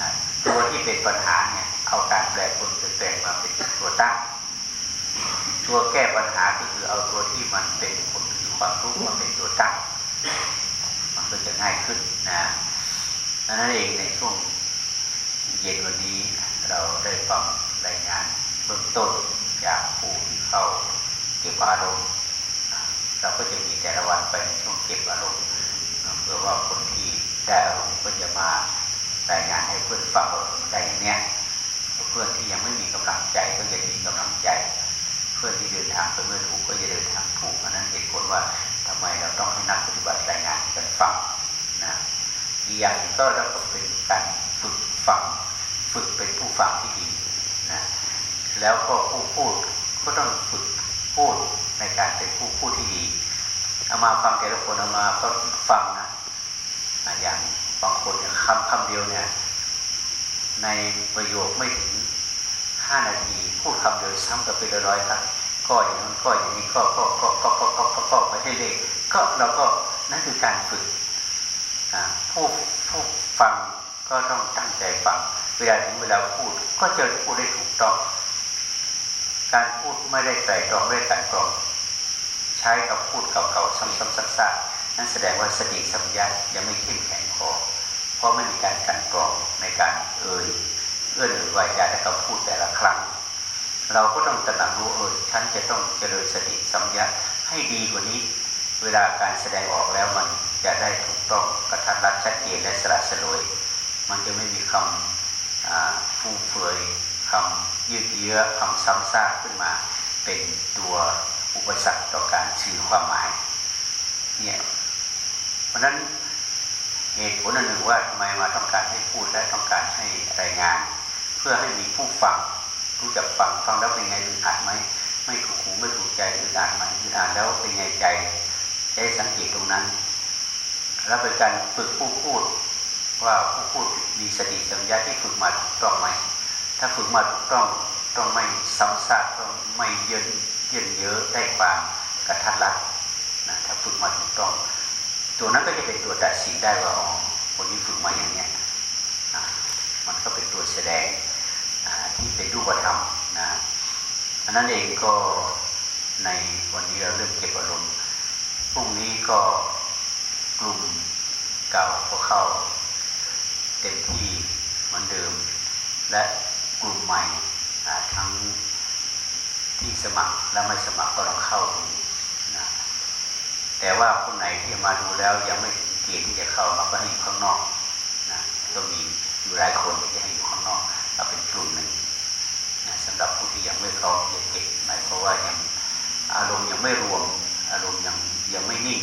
นะตัวที่เป็นปัญหาเนี่ยเอาการแปรปรวนเปลี่ยนแปลงมาเป็นตัวตั้ง ตัวแก้ปัญหาก็คือเอาตัวที่มันเป็นผลคือความทุกข์มาเป็นตัวตั้ง มันก็จะง่ายขึ้นนะนั่นเองในช่วงเย็นวันนี้เราได้ฟังรายงานเบื้องต้นจากผู้ที่เข้าเก็บอารมณ์ เราก็จะมีแต่ละวันไปในช่วงเก็บอารมณ์เพื่อว่าคนที่ได้อารมณ์ก็จะมารายงานให้เพื่อนฟังได้อย่างเนี้ยเพื่อนที่ยังไม่มีกำลังใจก็จะมีกำลังใจ เพื่อนที่เดินทางไปเมื่อถูกก็จะเดินทางถูกอันนั้นเหตุผลว่าทำไมเราต้องให้นักปฏิบัติรายงานกันฟังนะอีกอย่างก็เราก็เป็นการฝึกฟังฝึกเป็นผู้ฟังที่ดีนะแล้วก็ผู้พูดก็ต้องฝึก พูดในการเป็นผู้พูดที่ดีเอามาฟังแต่ละคนเอามาก็ฟังนะอะอย่างบางคนคำคำเดียวเนี่ย ในประโยคไม่ถึงห้านาทีพูดคำเดียวซ้ำกันไปร้อยครั้งก็อย่างนั้นก็อย่างนี้ก็ก็ก็ก็ก็ก็ก็ก็ไปเรื่อยๆก็เราก็นั่นคือการฝึกอ่าผู้ผู้ฟังก็ต้องตั้งใจฟัง เวลาถึงเวลาพูดก็จะพูดได้ถูกต้อง การพูดไม่ได้ไตรตรองไม่ได้กันกรอง ใช้กับพูดเก่าๆซ้ำๆซักๆนั่นแสดงว่าสติสัมยายังไม่เข้มแข็งพอเพราะไม่มีการกันกรองในการเอ่ยเอื้อนหรือวายาและคำพูดแต่ละครั้ง เราก็ต้องตระหนักรู้เออฉันจะต้องเจริญสติสัมยาให้ดีกว่านี้ เวลาการแสดงออกแล้วมันจะได้ถูกต้องกระทัดรัดชัดเจนและสละสลวย มันจะไม่มีคำฟุ่มเฟือยคำ ยืดเยื้อคำซ้ำซากขึ้นมา เป็นตัวอุปสรรคต่อการสื่อความหมายเนี่ยเพราะนั้นเหตุผลหนึ่งว่าทำไมมาต้องการให้พูดและต้องการให้รายงาน เพื่อให้มีผู้ฟังรู้จักฟังฟังแล้วเป็นไงอึดอัดไหมไม่ถูกหูไม่ถูกใจอึดอัดไหมอึดอัดแล้วเป็นไงใจได้สังเกตตรงนั้น แล้วเป็นการฝึกผู้พูดว่าผู้พูดมีสติสัมยาที่ฝึกมาถูกต้องไหม ถ้าฝึกมาถูกต้องต้องไม่ซ้ำซากต้องไม่เยินเยินเยอะได้ความกระทัดรัดนะถ้าฝึกมาถูกต้อง ตัวนั้นก็จะเป็นตัวตัดสินได้ว่าอ๋อคนนี้ฝึกมาอย่างเนี้ยอะมันก็เป็นตัวแสดงที่เป็นรูปธรรมนะอันนั้นเองก็ในวันนี้เราเริ่มเก็บอารมณ์พรุ่งนี้ก็กลุ่มเก่าก็เข้าเต็มที่เหมือนเดิม และ กลุ่มใหม่ทั้งที่สมัครและไม่สมัครก็ลองเข้าดูนะแต่ว่าคนไหนที่มาดูแล้วยังไม่ถึงเกณฑ์ที่จะเข้ามาก็ให้อยู่ข้างนอกนะก็มีอยู่หลายคนที่ให้อยู่ข้างนอกเราเป็นกลุ่มหนึ่งนะสำหรับผู้ที่ยังไม่เข้าจะเก็บหมายเพราะว่ายังอารมณ์ยังไม่รวม อารมณ์ยังยังไม่นิ่ง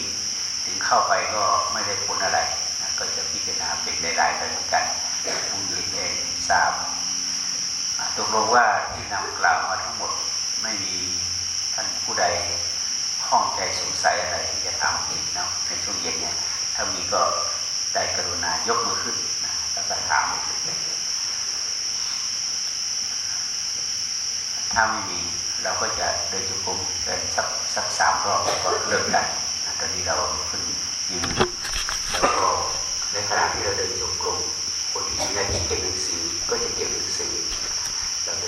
ถึงเข้าไปก็ไม่ได้ผลอะไรนะก็จะพิจารณาเป็นรายๆไปเหมือนกันผู้ยืนเองทราบ ตกลงว่าที่นำกล่าวมาทั้งหมดไม่มีท่านผู้ใดข้องใจสงสัยอะไรที่จะทำอีกนะในช่วงเย็นเนี่ยถ้ามีก็ได้กรุณายกมือขึ้นนะแล้วก็ถามถ้าไม่มีเราก็จะเดินจุกรมกันสักสักสามรอบแล้วก็เลิกกันนะตอนนี้เราขึ้นยืนแล้วก็ในขณะที่เราเดินจุกรมคนที่มีหน้าที่เก็บหนังสือก็จะเก็บ yang